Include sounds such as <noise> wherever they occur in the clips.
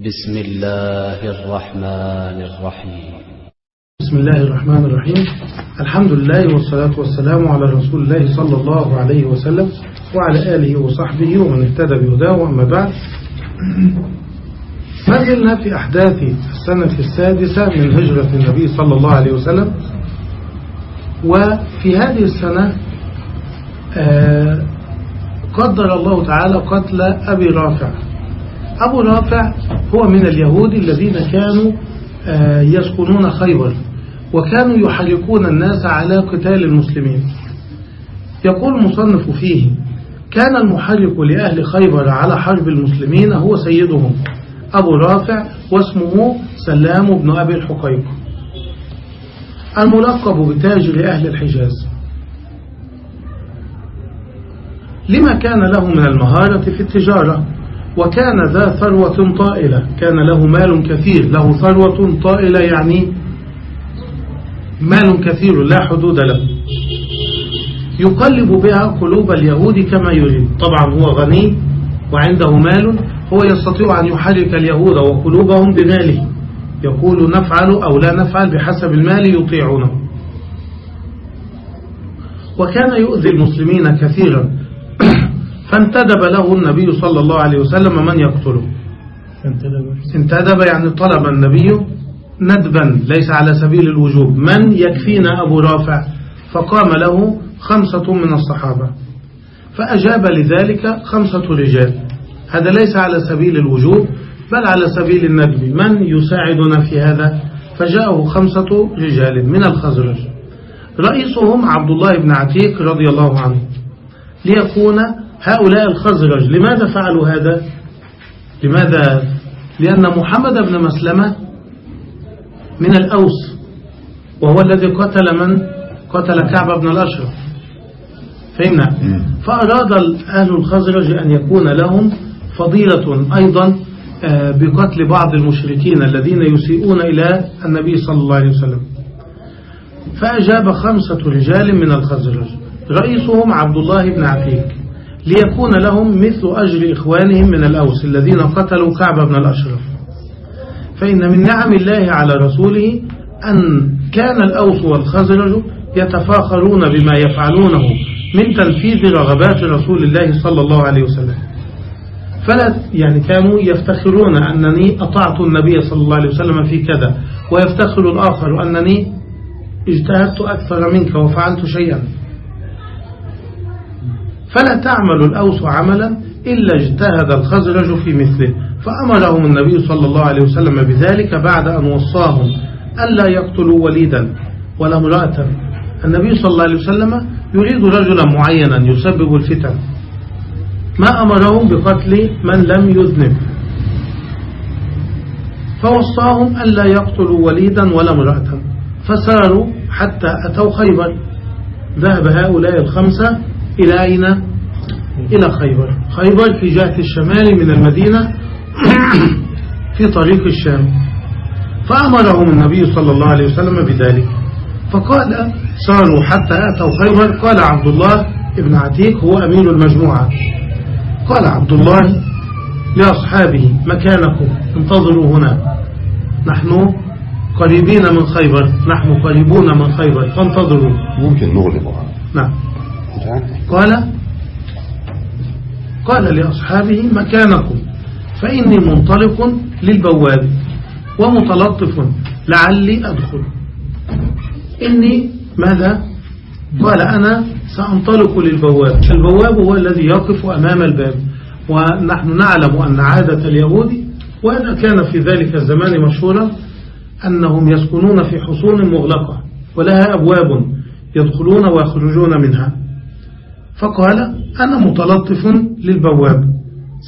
بسم الله الرحمن الرحيم. بسم الله الرحمن الرحيم. الحمد لله والصلاة والسلام على رسول الله صلى الله عليه وسلم وعلى آله وصحبه ومن اهتدى بهداه وأما بعد. ما زلنا في أحداث السنة السادسة من هجرة النبي صلى الله عليه وسلم. وفي هذه السنة آه، قدر الله تعالى قتل أبي رافع. أبو رافع هو من اليهود الذين كانوا آه، يسكنون خيبر وكانوا يحركون الناس على قتال المسلمين. يقول المصنف فيه كان المحرك لأهل خيبر على حرب المسلمين هو سيدهم أبو رافع واسمه سلام بن أبي الحقيق الملقب بتاجر أهل الحجاز. لما كان له من المهارة في التجارة؟ وكان ذا ثروة طائلة. كان له مال كثير. له ثروة طائلة يعني مال كثير لا حدود له. يقلب بها قلوب اليهود كما يريد. طبعا هو غني وعنده مال. هو يستطيع أن يحرك اليهود وقلوبهم بماله. يقول نفعل أو لا نفعل بحسب المال يطيعونه. وكان يؤذي المسلمين كثيرا. فانتدب له النبي صلى الله عليه وسلم من يقتله. انتدب يعني طلب النبي ندبا ليس على سبيل الوجوب. من يكفينا أبو رافع؟ فقام له خمسة من الصحابة. فأجاب لذلك خمسة رجال. هذا ليس على سبيل الوجوب بل على سبيل الندب. من يساعدنا في هذا؟ فجاءه خمسة رجال من الخزرج. رئيسهم عبد الله بن عتيق رضي الله عنه. ليكون هؤلاء الخزرج لماذا فعلوا هذا؟ لماذا؟ لأن محمد بن مسلمة من الأوس وهو الذي قتل من؟ قتل كعب بن الأشرف. فهمنا؟ فأراد أهل الخزرج أن يكون لهم فضيلة أيضا بقتل بعض المشركين الذين يسيئون إلى النبي صلى الله عليه وسلم. فأجاب خمسة رجال من الخزرج رئيسهم عبد الله بن عتيق ليكون لهم مثل أجر إخوانهم من الأوس الذين قتلوا كعب بن الأشرف. فإن من نعم الله على رسوله أن كان الأوس والخزرج يتفاخرون بما يفعلونه من تنفيذ رغبات رسول الله صلى الله عليه وسلم. فلا يعني كانوا يفتخرون أنني أطعت النبي صلى الله عليه وسلم في كذا ويفتخر الآخر أنني اجتهدت أكثر منك وفعلت شيئا. فلا تعمل الأوس عملا إلا اجتهد الخزرج في مثله. فأمرهم النبي صلى الله عليه وسلم بذلك بعد أن وصاهم ألا يقتلوا وليدا ولا امرأة. النبي صلى الله عليه وسلم يريد رجلا معينا يسبب الفتن. ما أمرهم بقتل من لم يذنب. فوصاهم ألا يقتلوا وليدا ولا امرأة. فساروا حتى أتوا خيبر. ذهب هؤلاء الخمسة إلى أين؟ إلى خيبر. خيبر في جهة الشمال من المدينة <clears throat> في طريق الشام. فأمرهم النبي صلى الله عليه وسلم بذلك. فقال ساروا حتى أتوا خيبر. قال عبد الله ابن عتيق هو أمين المجموعة. قال عبد الله لأصحابه مكانكم انتظروا هنا. نحن قريبين من خيبر. نحن قريبون من خيبر. فانتظروا. ممكن نغلبها نعم. قال قال لأصحابه مكانكم فإني منطلق للبواب ومتلطف لعلي أدخل. إني ماذا؟ قال أنا سأنطلق للبواب. البواب هو الذي يقف أمام الباب ونحن نعلم أن عادة اليهود وأنا كان في ذلك الزمان مشهورا أنهم يسكنون في حصون مغلقة ولها أبواب يدخلون ويخرجون منها. فقال أنا متلطف للبواب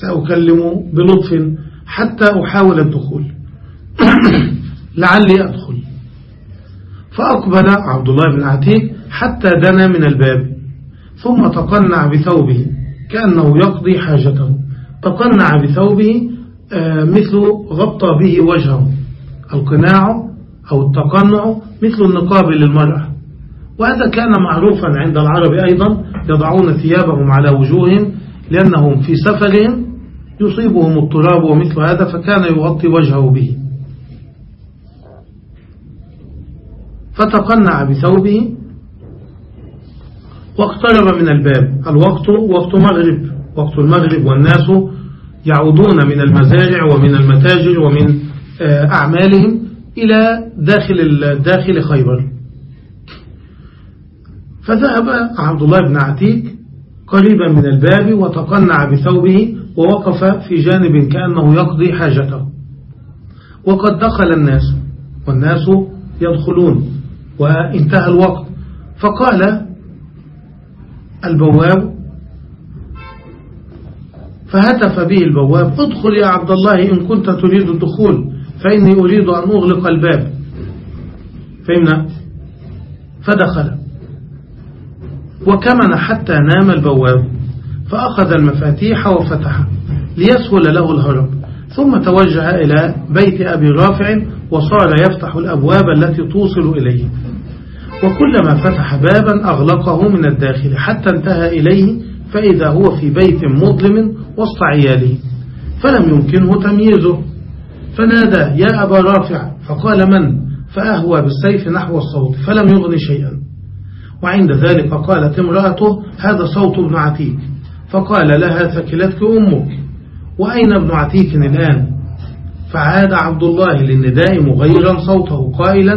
سأكلم بلطف حتى أحاول الدخول. <clears throat> لعلي أدخل. فأقبل عبد الله بن عتيق حتى دنا من الباب ثم تقنع بثوبه كأنه يقضي حاجته. تقنع بثوبه مثل غطى به وجهه. القناع أو التقنع مثل النقاب للمرأة. وهذا كان معروفا عند العرب أيضا يضعون ثيابهم على وجوههم لأنهم في سفرهم يصيبهم التراب ومثل هذا فكان يغطي وجهه به. فتقنع بثوبه واقترب من الباب. الوقت وقت مغرب. وقت المغرب والناس يعودون من المزارع ومن المتاجر ومن آه، أعمالهم إلى داخل داخل خيبر. فذهب عبد الله بن عتيك قريبا من الباب وتقنع بثوبه ووقف في جانب كأنه يقضي حاجته. وقد دخل الناس والناس يدخلون وانتهى الوقت. فقال البواب فهتف به البواب ادخل يا عبد الله إن كنت تريد الدخول فإني أريد أن أغلق الباب. فهمنا فدخل. وكمن حتى نام البواب فأخذ المفاتيح وفتح ليسهل له الهرب. ثم توجه إلى بيت أبي رافع وصار يفتح الأبواب التي توصل إليه. وكلما فتح بابا أغلقه من الداخل حتى انتهى إليه فإذا هو في بيت مظلم وسط عياله فلم يمكنه تمييزه. فنادى يا أبا رافع. فقال من؟ فأهوى بالسيف نحو الصوت فلم يغني شيئا. وعند ذلك قالت امرأته هذا صوت ابن عتيك. فقال لها ثكلتك أمك. وأين ابن عتيك الآن؟ فعاد عبد الله للنداء مغيرا صوته قائلا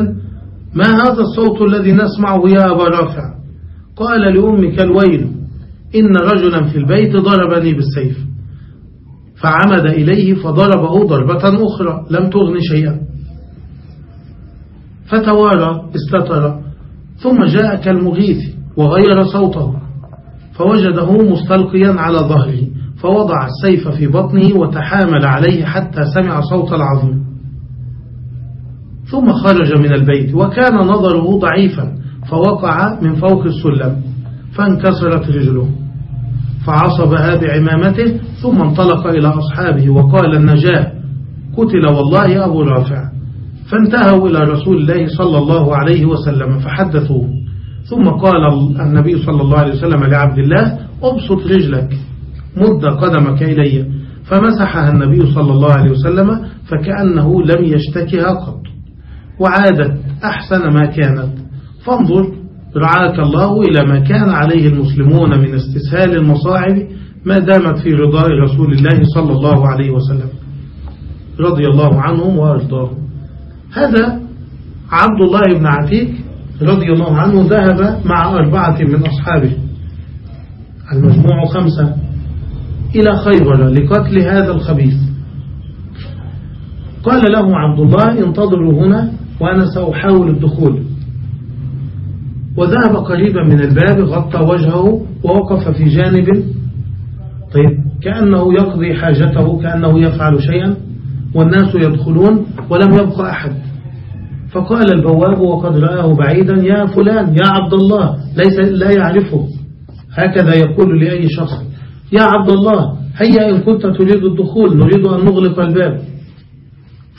ما هذا الصوت الذي نسمعه يا أبا رافع؟ قال لأمك الويل إن رجلا في البيت ضربني بالسيف. فعمد إليه فضربه ضربة أخرى لم تغن شيئا. فتوارى استتر ثم جاء كالمغيث وغير صوته فوجده مستلقيا على ظهره فوضع السيف في بطنه وتحامل عليه حتى سمع صوت العظم ثم خرج من البيت وكان نظره ضعيفا فوقع من فوق السلم فانكسرت رجله. فعصبها بعمامته ثم انطلق إلى أصحابه وقال النجاة قتل والله أبو رافع. فانتهوا إلى رسول الله صلى الله عليه وسلم فحدثوه. ثم قال النبي صلى الله عليه وسلم لعبد الله أبسط رجلك مد قدمك إلي. فمسحها النبي صلى الله عليه وسلم فكأنه لم يشتكها قط. وعادت أحسن ما كانت. فانظر رعاك الله إلى ما كان عليه المسلمون من استسهال المصاعب ما دامت في رضاء رسول الله صلى الله عليه وسلم. رضي الله عنهم وأرضاهم. هذا عبد الله بن عتيك رضي الله عنه ذهب مع أربعة من أصحابه. المجموع خمسة. إلى خيبر لقتل هذا الخبيث. قال له عبد الله انتظروا هنا وأنا سأحاول الدخول. وذهب قريبا من الباب غطى وجهه ووقف في جانب. طيب كأنه يقضي حاجته كأنه يفعل شيئا والناس يدخلون ولم يبقى أحد. فقال البواب وقد رآه بعيدا يا فلان يا عبد الله ليس لا يعرفه. هكذا يقول لأي شخص يا عبد الله هيا إن كنت تريد الدخول نريد أن نغلق الباب.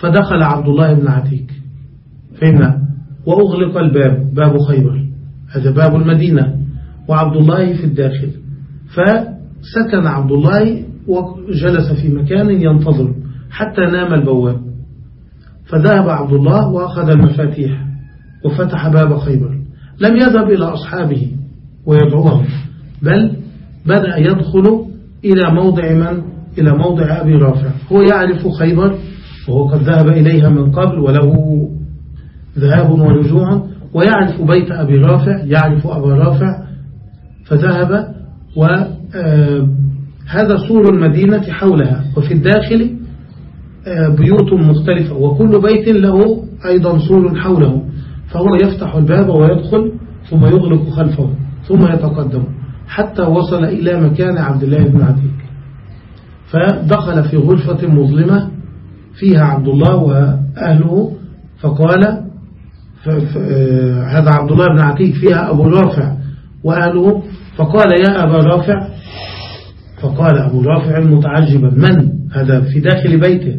فدخل عبد الله بن عتيك فهمنا وأغلق الباب باب خيبر هذا باب المدينة وعبد الله في الداخل. فسكن عبد الله وجلس في مكان ينتظر حتى نام البواب. فذهب عبد الله وأخذ المفاتيح وفتح باب خيبر. لم يذهب إلى أصحابه ويدعوهم بل بدأ يدخل إلى موضع من؟ إلى موضع أبي رافع. هو يعرف خيبر وهو قد ذهب إليها من قبل وله ذهاب ورجوع ويعرف بيت أبي رافع يعرف أبا رافع. فذهب وهذا آه، سور المدينة حولها وفي الداخل بيوت مختلفة وكل بيت له أيضا سور حوله فهو يفتح الباب ويدخل ثم يغلق خلفه ثم يتقدم حتى وصل إلى مكان عبد الله بن عتيك فدخل في غرفة مظلمة فيها عبد الله وأهله فقال هذا عبد الله بن عتيك فيها أبو رافع وأهله فقال يا أبا رافع. فقال أبو رافع متعجبا من هذا في داخل بيته؟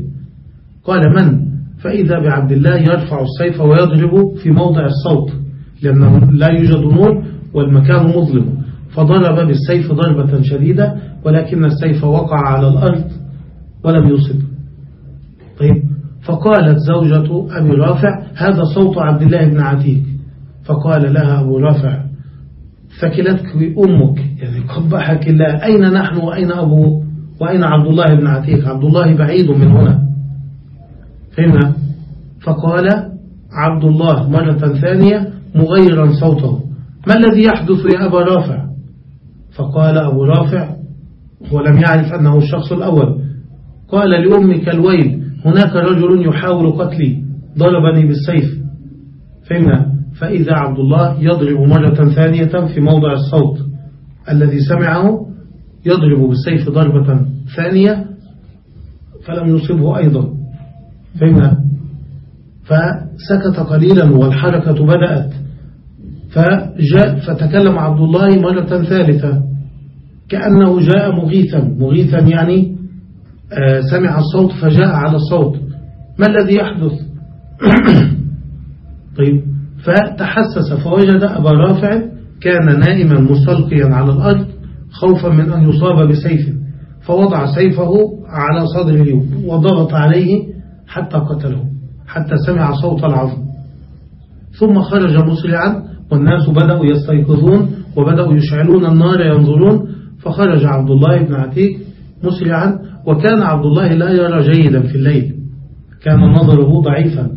قال من؟ فإذا بعبد الله يرفع السيف ويضرب في موضع الصوت لأنه لا يوجد نور والمكان مظلم. فضرب بالسيف ضربة شديدة ولكن السيف وقع على الأرض ولم يصب طيب فقالت زوجة أبي رافع هذا صوت عبد الله بن عتيق. فقال لها أبو رافع ثكلتك أمك يعني قبحك الله أين نحن وأين أبو؟ وأين عبد الله بن عتيق؟ عبد الله بعيد من هنا. فهمنا فقال عبد الله مرة ثانية مغيرا صوته. ما الذي يحدث يا أبا رافع؟ فقال أبو رافع ولم يعرف أنه الشخص الأول. قال لأمك الويل هناك رجل يحاول قتلي ضربني بالسيف. فهمنا فإذا عبد الله يضرب مرة ثانية في موضع الصوت. الذي سمعه يضرب بالسيف ضربة ثانية فلم يصبه أيضا. فهمنا؟ فسكت قليلا والحركة بدأت. فجاء فتكلم عبد الله مرة ثالثة. كأنه جاء مغيثا. مغيثا يعني آه، سمع الصوت فجاء على الصوت. ما الذي يحدث؟ <coughs> طيب. فتحسس فوجد أبا رافع كان نائما مستلقيا على الأرض خوفا من أن يصاب بسيف فوضع سيفه على صدره وضغط عليه حتى قتله حتى سمع صوت العظم ثم خرج مسرعا والناس بدأوا يستيقظون وبدأوا يشعلون النار ينظرون فخرج عبد الله بن عتيق مسرعا وكان عبد الله لا يرى جيدا في الليل. كان نظره ضعيفا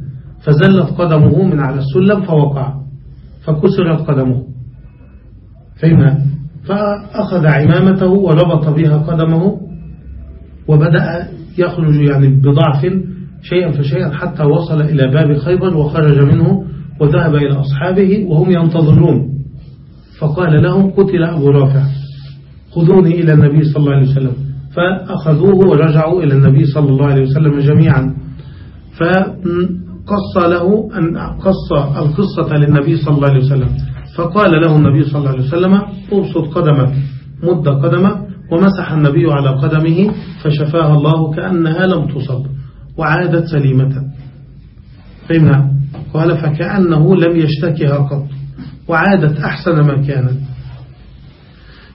فزلت قدمه من على السلم فوقع فكسرت قدمه. فهمنا فأخذ عمامته وربط بها قدمه وبدأ يخرج يعني بضعف شيئا فشيئا حتى وصل إلى باب خيبر وخرج منه وذهب إلى أصحابه وهم ينتظرون. فقال لهم قتل أبو رافع. خذوني إلى النبي صلى الله عليه وسلم. فأخذوه ورجعوا إلى النبي صلى الله عليه وسلم جميعا. فقص له أن قص القصة للنبي صلى الله عليه وسلم. فقال له النبي صلى الله عليه وسلم أبسط قدمك. مد قدمك ومسح النبي على قدمه فشفاها الله كأنها لم تصب. وعادت سليمة. فهمنا قال فكأنه لم يشتكها قط وعادت أحسن ما كانت.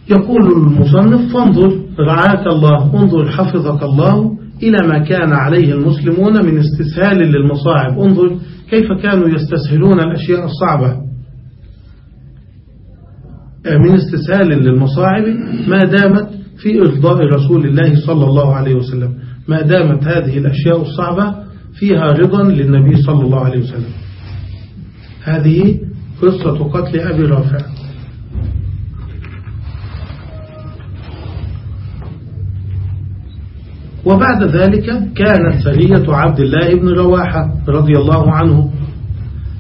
يقول المصنف فانظر رعاك الله انظر حفظك الله إلى ما كان عليه المسلمون من استسهال للمصاعب. انظر كيف كانوا يستسهلون الأشياء الصعبة. من استسهال للمصاعب ما دامت في إرضاء رسول الله صلى الله عليه وسلم. ما دامت هذه الأشياء الصعبة فيها رضا للنبي صلى الله عليه وسلم. هذه قصة قتل أبي رافع. وبعد ذلك كانت سرية عبد الله بن رواحة رضي الله عنه.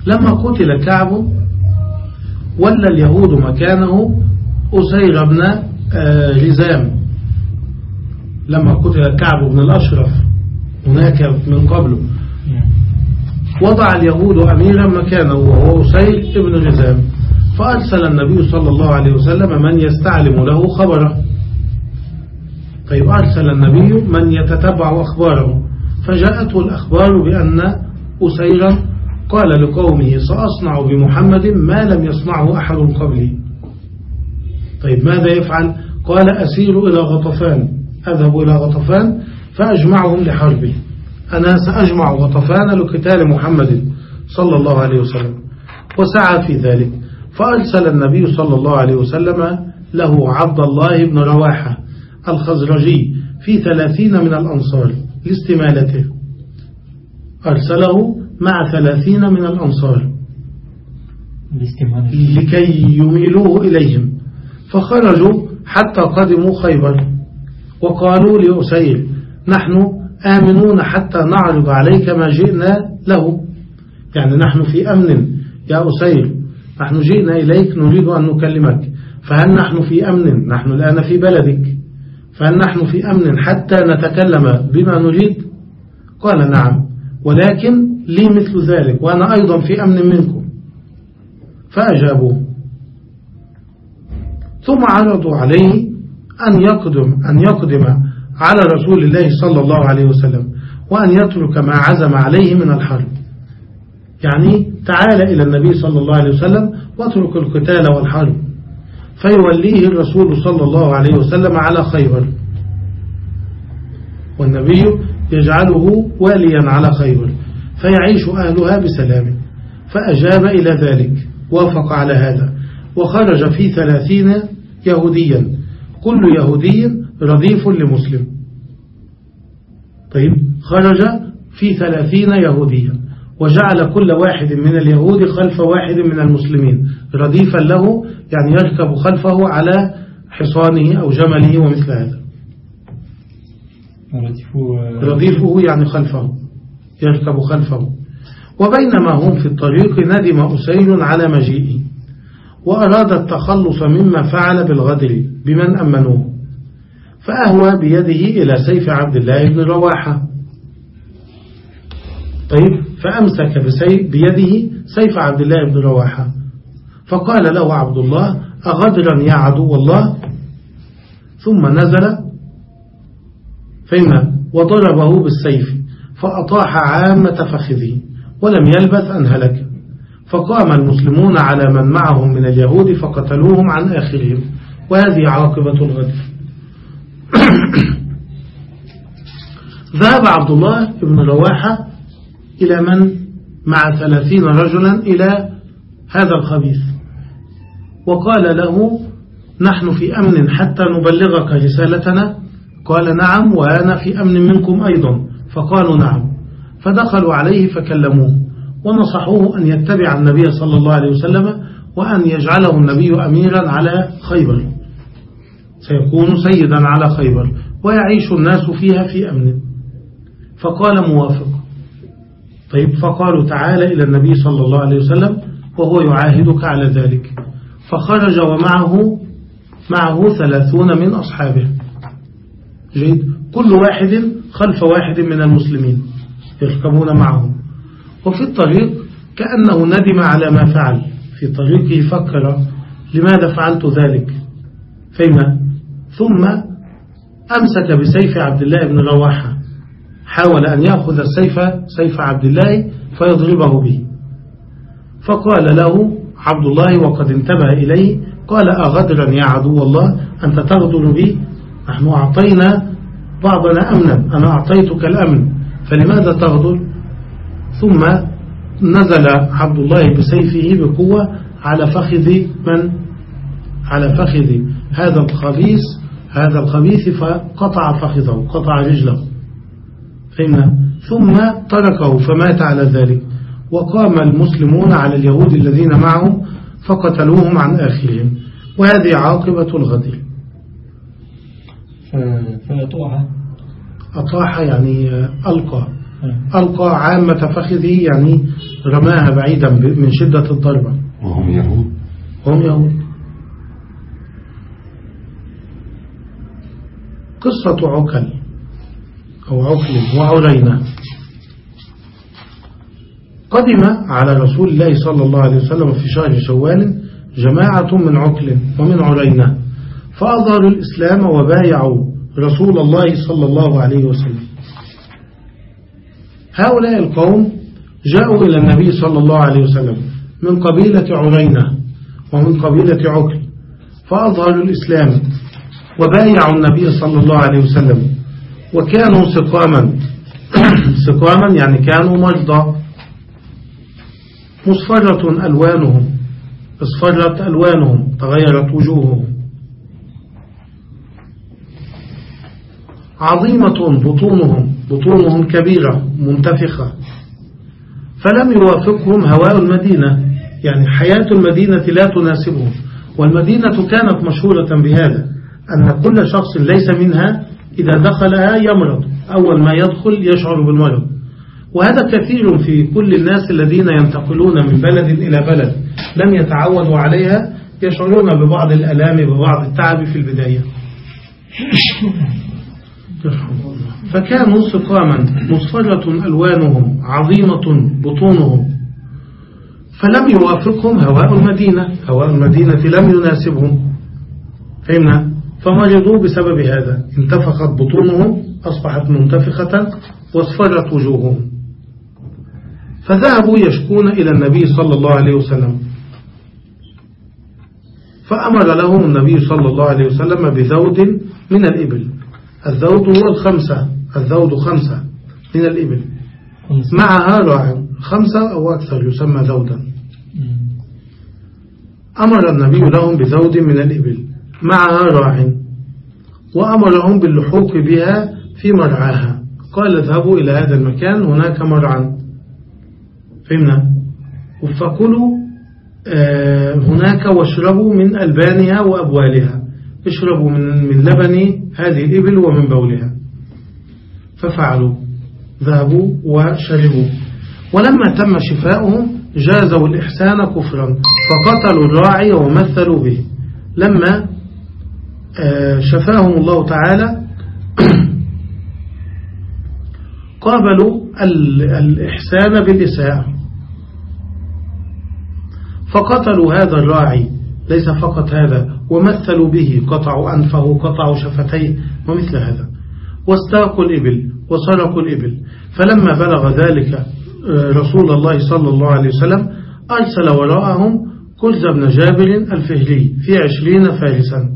لما قتل كعب ولى اليهود مكانه أسير بن آه، لما قتل كعب بن الأشرف هناك من قبله. وضع اليهود أميرا مكانه وهو أسير بن غزام. فأرسل النبي صلى الله عليه وسلم من يستعلم له خبره. طيب أرسل النبي من يتتبع أخباره. فجاءته الأخبار بأن أسيرا قال لقومه سأصنع بمحمد ما لم يصنعه أحد قبلي. طيب ماذا يفعل؟ قال أسير إلى غطفان. أذهب إلى غطفان فأجمعهم لحربه أنا سأجمع غطفان لقتال محمد صلى الله عليه وسلم وسعى في ذلك. فأرسل النبي صلى الله عليه وسلم له عبد الله بن رواحة الخزرجي في ثلاثين من الأنصار لاستمالته. أرسله مع ثلاثين من الأنصار لكي يميلوه إليهم. فخرجوا حتى قدموا خيبر. وقالوا لأسير نحن آمنون حتى نعرض عليك ما جئنا له. يعني نحن في أمن يا أسير نحن جئنا إليك نريد أن نكلمك. فهل نحن في أمن؟ نحن الآن في بلدك. فهل نحن في أمن حتى نتكلم بما نريد؟ قال نعم ولكن لي مثل ذلك وأنا أيضا في أمن منكم. فأجابوا ثم عرضوا عليه أن يقدم, أن يقدم على رسول الله صلى الله عليه وسلم وأن يترك ما عزم عليه من الحرب. يعني تعال إلى النبي صلى الله عليه وسلم واترك القتال والحرب. فيوليه الرسول صلى الله عليه وسلم على خيبر. والنبي يجعله واليا على خيبر. فيعيش أهلها بسلام. فأجاب إلى ذلك. وافق على هذا. وخرج في ثلاثين يهوديا. كل يهودي رديف لمسلم. طيب خرج في ثلاثين يهوديا وجعل كل واحد من اليهود خلف واحد من المسلمين. رديفا له يعني يركب خلفه على حصانه أو جمله ومثل هذا. رديفه يعني خلفه يركب خلفه. وبينما هم في الطريق ندم أسير على مجيئه. وأراد التخلص مما فعل بالغدر بمن أمنوه فأهوى بيده إلى سيف عبد الله بن رواحة. طيب فأمسك بيده سيف عبد الله بن رواحة. فقال له عبد الله أغدرا يا عدو الله؟ ثم نزل فيما وضربه بالسيف فأطاح عامة فخذه ولم يلبث أن هلك. فقام المسلمون على من معهم من اليهود فقتلوهم عن آخرهم. وهذه عاقبة الغدر <coughs> ذهب عبد الله بن رواحة إلى من مع ثلاثين رجلا إلى هذا الخبيث. وقال له نحن في أمن حتى نبلغك رسالتنا. قال نعم وأنا في أمن منكم أيضا. فقالوا نعم. فدخلوا عليه فكلموه. ونصحوه أن يتبع النبي صلى الله عليه وسلم وأن يجعله النبي أميرا على خيبر. سيكون سيدا على خيبر ويعيش الناس فيها في أمن. فقال موافق. طيب فقالوا تعالى إلى النبي صلى الله عليه وسلم وهو يعاهدك على ذلك. فخرج ومعه معه ثلاثون من أصحابه. جيد. كل واحد خلف واحد من المسلمين يركبون معه وفي الطريق كأنه ندم على ما فعل. في طريقه فكر لماذا فعلت ذلك؟ فيما ثم أمسك بسيف عبد الله بن رواحة. حاول أن يأخذ السيف سيف عبد الله فيضربه به. فقال له عبد الله وقد انتبه إليه. قال أغدرا يا عدو الله أنت تغدر بي؟ نحن أعطينا بعضنا أمنا أنا أعطيتك الأمن فلماذا تغدر؟ ثم نزل عبد الله بسيفه بقوة على فخذ من؟ على فخذ هذا الخبيث هذا الخبيث فقطع فخذه قطع رجله. فهمنا ثم تركه فمات على ذلك. وقام المسلمون على اليهود الذين معه فقتلوهم عن آخرهم. وهذه عاقبة الغدر فأطاح. أطاح يعني ألقى. ألقى عامة فخذه يعني رماها بعيدا من شدة الضربة. وهم يهود. وهم يهود. قصة عكل أو عكل وعرينة قدم على رسول الله صلى الله عليه وسلم في شهر شوال جماعة من عكل ومن عرينة فأظهروا الإسلام وبايعوا رسول الله صلى الله عليه وسلم. هؤلاء القوم جاءوا إلى النبي صلى الله عليه وسلم من قبيلة عرينة ومن قبيلة عكل فأظهروا الإسلام وبايعوا النبي صلى الله عليه وسلم وكانوا سقاما. <coughs> سقاما يعني كانوا مرضى مصفرة ألوانهم اصفرت ألوانهم تغيرت وجوههم. عظيمة بطونهم. بطونهم كبيرة منتفخة. فلم يوافقهم هواء المدينة يعني حياة المدينة لا تناسبهم. والمدينة كانت مشهورة بهذا أن كل شخص ليس منها إذا دخلها يمرض أول ما يدخل يشعر بالمرض. وهذا كثير في كل الناس الذين ينتقلون من بلد إلى بلد لم يتعودوا عليها يشعرون ببعض الألام ببعض التعب في البداية. <coughs> فكانوا سقاما مصفرة ألوانهم عظيمة بطونهم. فلم يوافقهم هواء المدينة. هواء المدينة لم يناسبهم. فهمنا فمرضوا بسبب هذا. انتفخت بطونهم أصبحت منتفخة واصفرت وجوههم. فذهبوا يشكون إلى النبي صلى الله عليه وسلم. فأمر لهم النبي صلى الله عليه وسلم بذود من الإبل. الذود هو الخمسة. الذود خمسة من الإبل. معها راع خمسة أو أكثر يسمى ذودا. أمر النبي لهم بذود من الإبل. معها راع وأمرهم باللحوق بها في مرعاها. قال اذهبوا إلى هذا المكان هناك مرعا فهمنا؟ فكلوا آه، هناك واشربوا من ألبانها وأبوالها. اشربوا من من لبن هذه الإبل ومن بولها. ففعلوا ذهبوا وشربوا. ولما تم شفاؤهم جازوا الإحسان كفرا فقتلوا الراعي ومثلوا به. لما آه، شفاهم الله تعالى <coughs> قابلوا الإحسان بالإساءة. فقتلوا هذا الراعي ليس فقط هذا ومثلوا به قطعوا أنفه قطعوا شفتيه ومثل هذا. واستاقوا الإبل وسرقوا الإبل. فلما بلغ ذلك آه، رسول الله صلى الله عليه وسلم أرسل وراءهم كلز بن جابر الفهري في عشرين فارسا.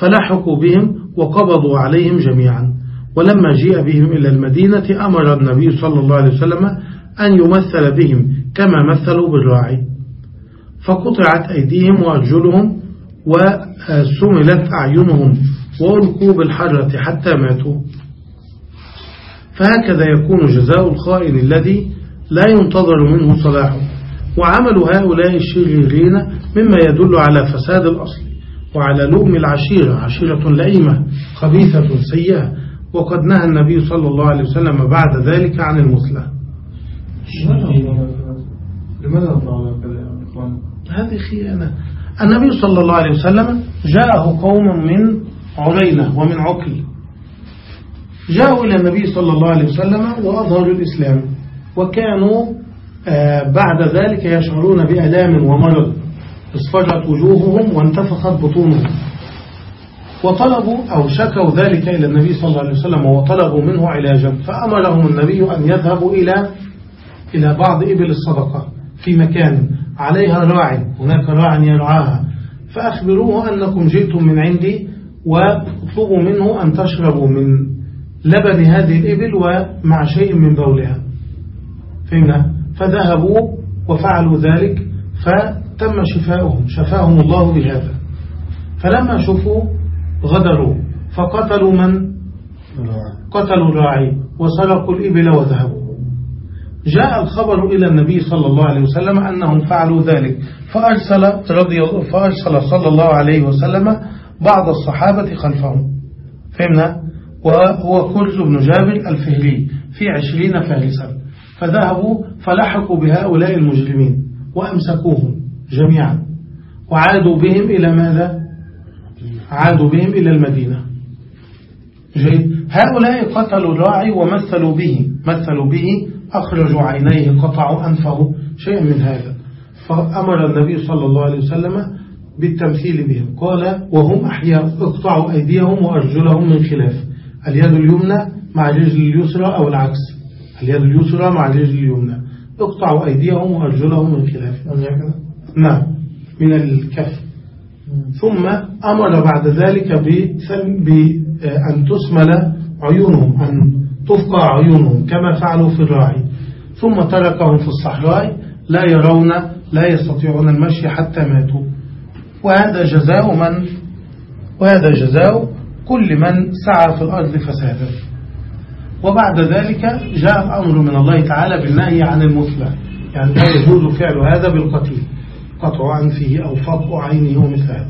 فلحقوا بهم وقبضوا عليهم جميعا. ولما جيء بهم إلى المدينة أمر النبي صلى الله عليه وسلم أن يمثل بهم كما مثلوا بالراعي. فقطعت أيديهم وأرجلهم وسملت أعينهم. وألقوا بالحرة حتى ماتوا. فهكذا يكون جزاء الخائن الذي لا ينتظر منه صلاحه. وعمل هؤلاء الشريرين مما يدل على فساد الأصل وعلى لؤم العشيرة عشيرة لئيمة خبيثة سيئة. وقد نهى النبي صلى الله عليه وسلم بعد ذلك عن المثلى لماذا هذه خيانة. النبي صلى الله عليه وسلم جاءه قوم من عرينة ومن عقل. جاءوا إلى النبي صلى الله عليه وسلم وأظهروا الإسلام وكانوا آه، بعد ذلك يشعرون بألام ومرض. اصفرت وجوههم وانتفخت بطونهم. وطلبوا أو شكوا ذلك إلى النبي صلى الله عليه وسلم وطلبوا منه علاجا. فأمرهم النبي أن يذهبوا إلى إلى بعض إبل الصدقة في مكان عليها راع. هناك راع يرعاها. فأخبروه أنكم جئتم من عندي واطلبوا منه أن تشربوا من لبن هذه الإبل ومع شيء من بولها. فهمنا؟ فذهبوا وفعلوا ذلك فتم شفاؤهم شفاهم الله بهذا. فلما شفوا غدروا فقتلوا من؟ قتلوا الراعي وسرقوا الإبل وذهبوا. جاء الخبر إلى النبي صلى الله عليه وسلم أنهم فعلوا ذلك. فأرسل, رضي فأرسل صلى الله عليه وسلم بعض الصحابة خلفهم. فهمنا؟ وهو كرز بن جابر الفهري في عشرين فارسا. فذهبوا فلحقوا بهؤلاء المجرمين وأمسكوهم جميعا. وعادوا بهم إلى ماذا؟ عادوا بهم إلى المدينة. جيد. هؤلاء قتلوا الراعي ومثلوا به. مثلوا به. أخرجوا عينيه قطعوا أنفه. شيء من هذا. فأمر النبي صلى الله عليه وسلم بالتمثيل بهم. قال وهم أحياء اقطعوا أيديهم وأرجلهم من خلاف. اليد اليمنى مع الرجل اليسرى أو العكس. اليد اليسرى مع الرجل اليمنى. اقطعوا أيديهم وأرجلهم من خلاف. نعم. من الكف. ثم أمر بعد ذلك بأن تسمل عيونهم أن تفقع عيونهم كما فعلوا في الراعي. ثم تركهم في الصحراء لا يرون لا يستطيعون المشي حتى ماتوا. وهذا جزاء من وهذا جزاء كل من سعى في الأرض فسادا وبعد ذلك جاء الأمر من الله تعالى بالنهي عن المثلى. يعني لا يجوز فعل هذا بالقتل. قطع أنفه أو فضع عينه ومثل هذا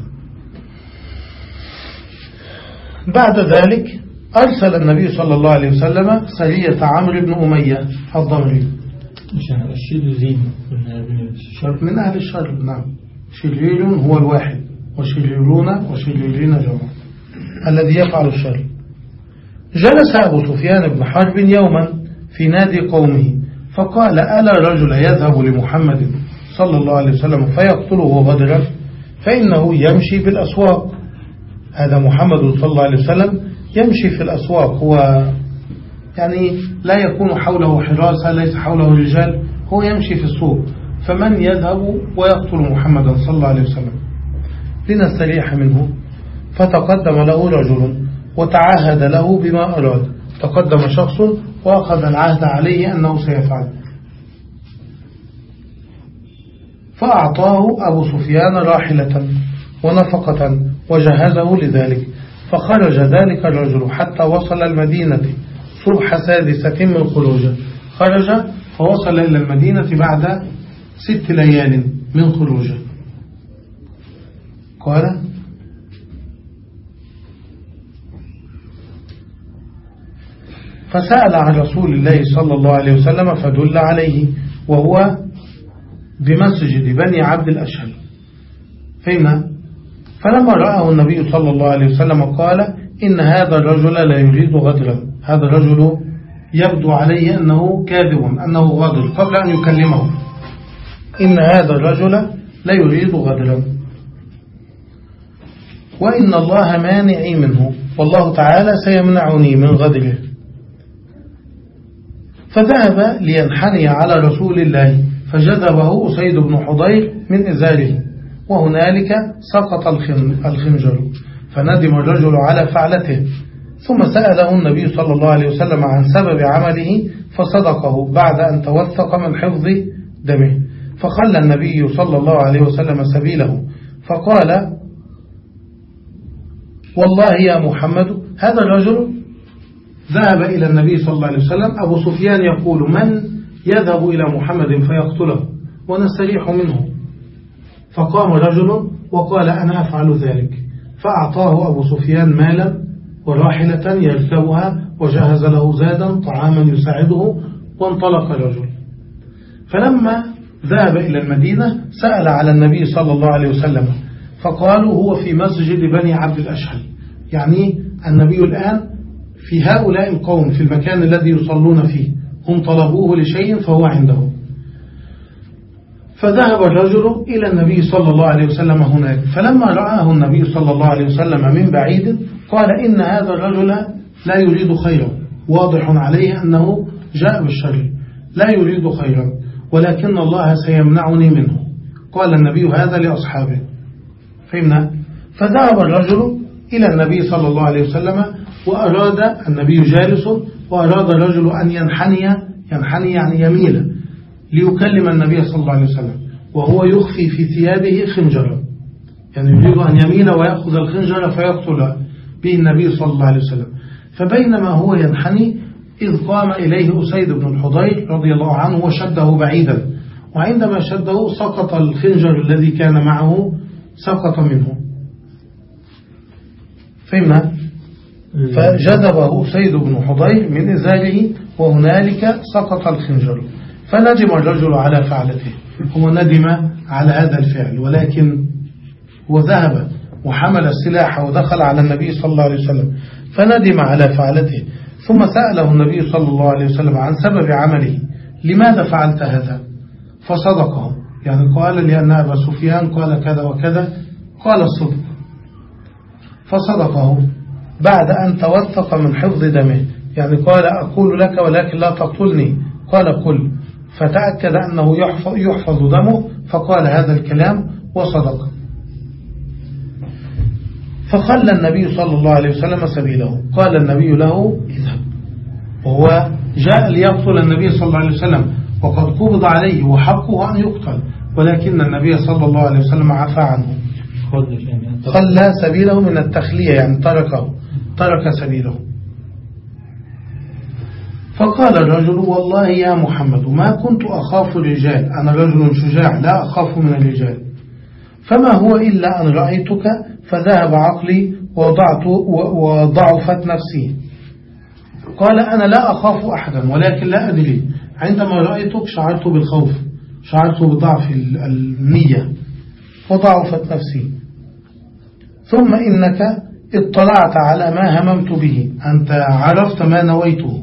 بعد ذلك أرسل النبي صلى الله عليه وسلم سرية عمرو بن أمية الضمري. من أهل الشر نعم. شرير هو الواحد وشريرون وشريرين جمع. الذي يفعل الشر. جلس أبو سفيان بن حرب يوما في نادي قومه فقال ألا رجل يذهب لمحمد صلى الله عليه وسلم فيقتله غدرا؟ فإنه يمشي بالأسواق هذا محمد صلى الله عليه وسلم يمشي في الأسواق هو يعني لا يكون حوله حراسة ليس حوله رجال هو يمشي في السوق. فمن يذهب ويقتل محمدا صلى الله عليه وسلم؟ لنستريح منه. فتقدم له رجل وتعاهد له بما أراد. تقدم شخص وأخذ العهد عليه أنه سيفعل. فأعطاه أبو سفيان راحلة ونفقة وجهزه لذلك. فخرج ذلك الرجل حتى وصل المدينة صبح سادسة من خروجه خرج فوصل إلى المدينة بعد ست ليال من خروجه. قال فسأل عن رسول الله صلى الله عليه وسلم فدل عليه وهو بمسجد بني عبد الأشهل. فيما فلما رآه النبي صلى الله عليه وسلم قال إن هذا الرجل لا يريد غدرا هذا الرجل يبدو عليه أنه كاذب أنه غدر قبل أن يكلمه. إن هذا الرجل لا يريد غدرا. وإن الله مانعي منه. والله تعالى سيمنعني من غدره. فذهب لينحني على رسول الله فجذبه أسيد بن حضير من إزاره. وهنالك سقط الخنجر. فندم الرجل على فعلته. ثم سأله النبي صلى الله عليه وسلم عن سبب عمله فصدقه بعد أن توثق من حفظ دمه. فخلى النبي صلى الله عليه وسلم سبيله. فقال والله يا محمد هذا الرجل ذهب إلى النبي صلى الله عليه وسلم أبو سفيان يقول من يذهب إلى محمد فيقتله؟ ونستريح منه. فقام رجل وقال أنا أفعل ذلك. فأعطاه أبو سفيان مالا وراحلة يركبها وجهز له زادا طعاما يساعده وانطلق الرجل. فلما ذهب إلى المدينة سأل على النبي صلى الله عليه وسلم فقالوا هو في مسجد بني عبد الأشهل. يعني النبي الآن في هؤلاء القوم في المكان الذي يصلون فيه هم طلبوه لشيء فهو عنده. فذهب الرجل إلى النبي صلى الله عليه وسلم هناك فلما رآه النبي صلى الله عليه وسلم من بعيد قال إن هذا الرجل لا يريد خيرا. واضح عليه أنه جاء بالشر لا يريد خيرا. ولكن الله سيمنعني منه. قال النبي هذا لأصحابه. فهمنا؟ فذهب الرجل إلى النبي صلى الله عليه وسلم وأراد النبي جالس وأراد الرجل أن ينحني ينحني يعني يميل ليكلم النبي صلى الله عليه وسلم وهو يخفي في ثيابه خنجرا يعني يريد أن يميل ويأخذ الخنجر فيقتل به النبي صلى الله عليه وسلم. فبينما هو ينحني إذ قام إليه أسيد بن الحضير رضي الله عنه وشده بعيدا. وعندما شده سقط الخنجر الذي كان معه سقط منه. فهمنا؟ فجذبه أسيد بن حضير من إزاله وهنالك سقط الخنجر. فندم الرجل على فعلته. هو ندم على هذا الفعل ولكن هو ذهب وحمل السلاح ودخل على النبي صلى الله عليه وسلم. فندم على فعلته. ثم سأله النبي صلى الله عليه وسلم عن سبب عمله لماذا فعلت هذا؟ فصدقه يعني قال لأن أبا سفيان قال كذا وكذا قال الصدق. فصدقه بعد أن توثق من حفظ دمه. يعني قال أقول لك ولكن لا تقتلني. قال قل. فتأكد أنه يحفظ, يحفظ دمه فقال هذا الكلام وصدق. فخلى النبي صلى الله عليه وسلم سبيله. قال النبي له اذهب. وهو جاء ليقتل النبي صلى الله عليه وسلم. وقد قبض عليه وحقه أن يقتل. ولكن النبي صلى الله عليه وسلم عفى عنه. خلى سبيله من التخلية يعني تركه. ترك سبيله. فقال الرجل والله يا محمد ما كنت أخاف الرجال. أنا رجل شجاع لا أخاف من الرجال. فما هو إلا أن رأيتك فذهب عقلي وضعت وضعفت نفسي. قال أنا لا أخاف أحدا ولكن لا أدري. عندما رأيتك شعرت بالخوف شعرت بضعف النية. وضعفت نفسي. ثم إنك اطلعت على ما هممت به. أنت عرفت ما نويته.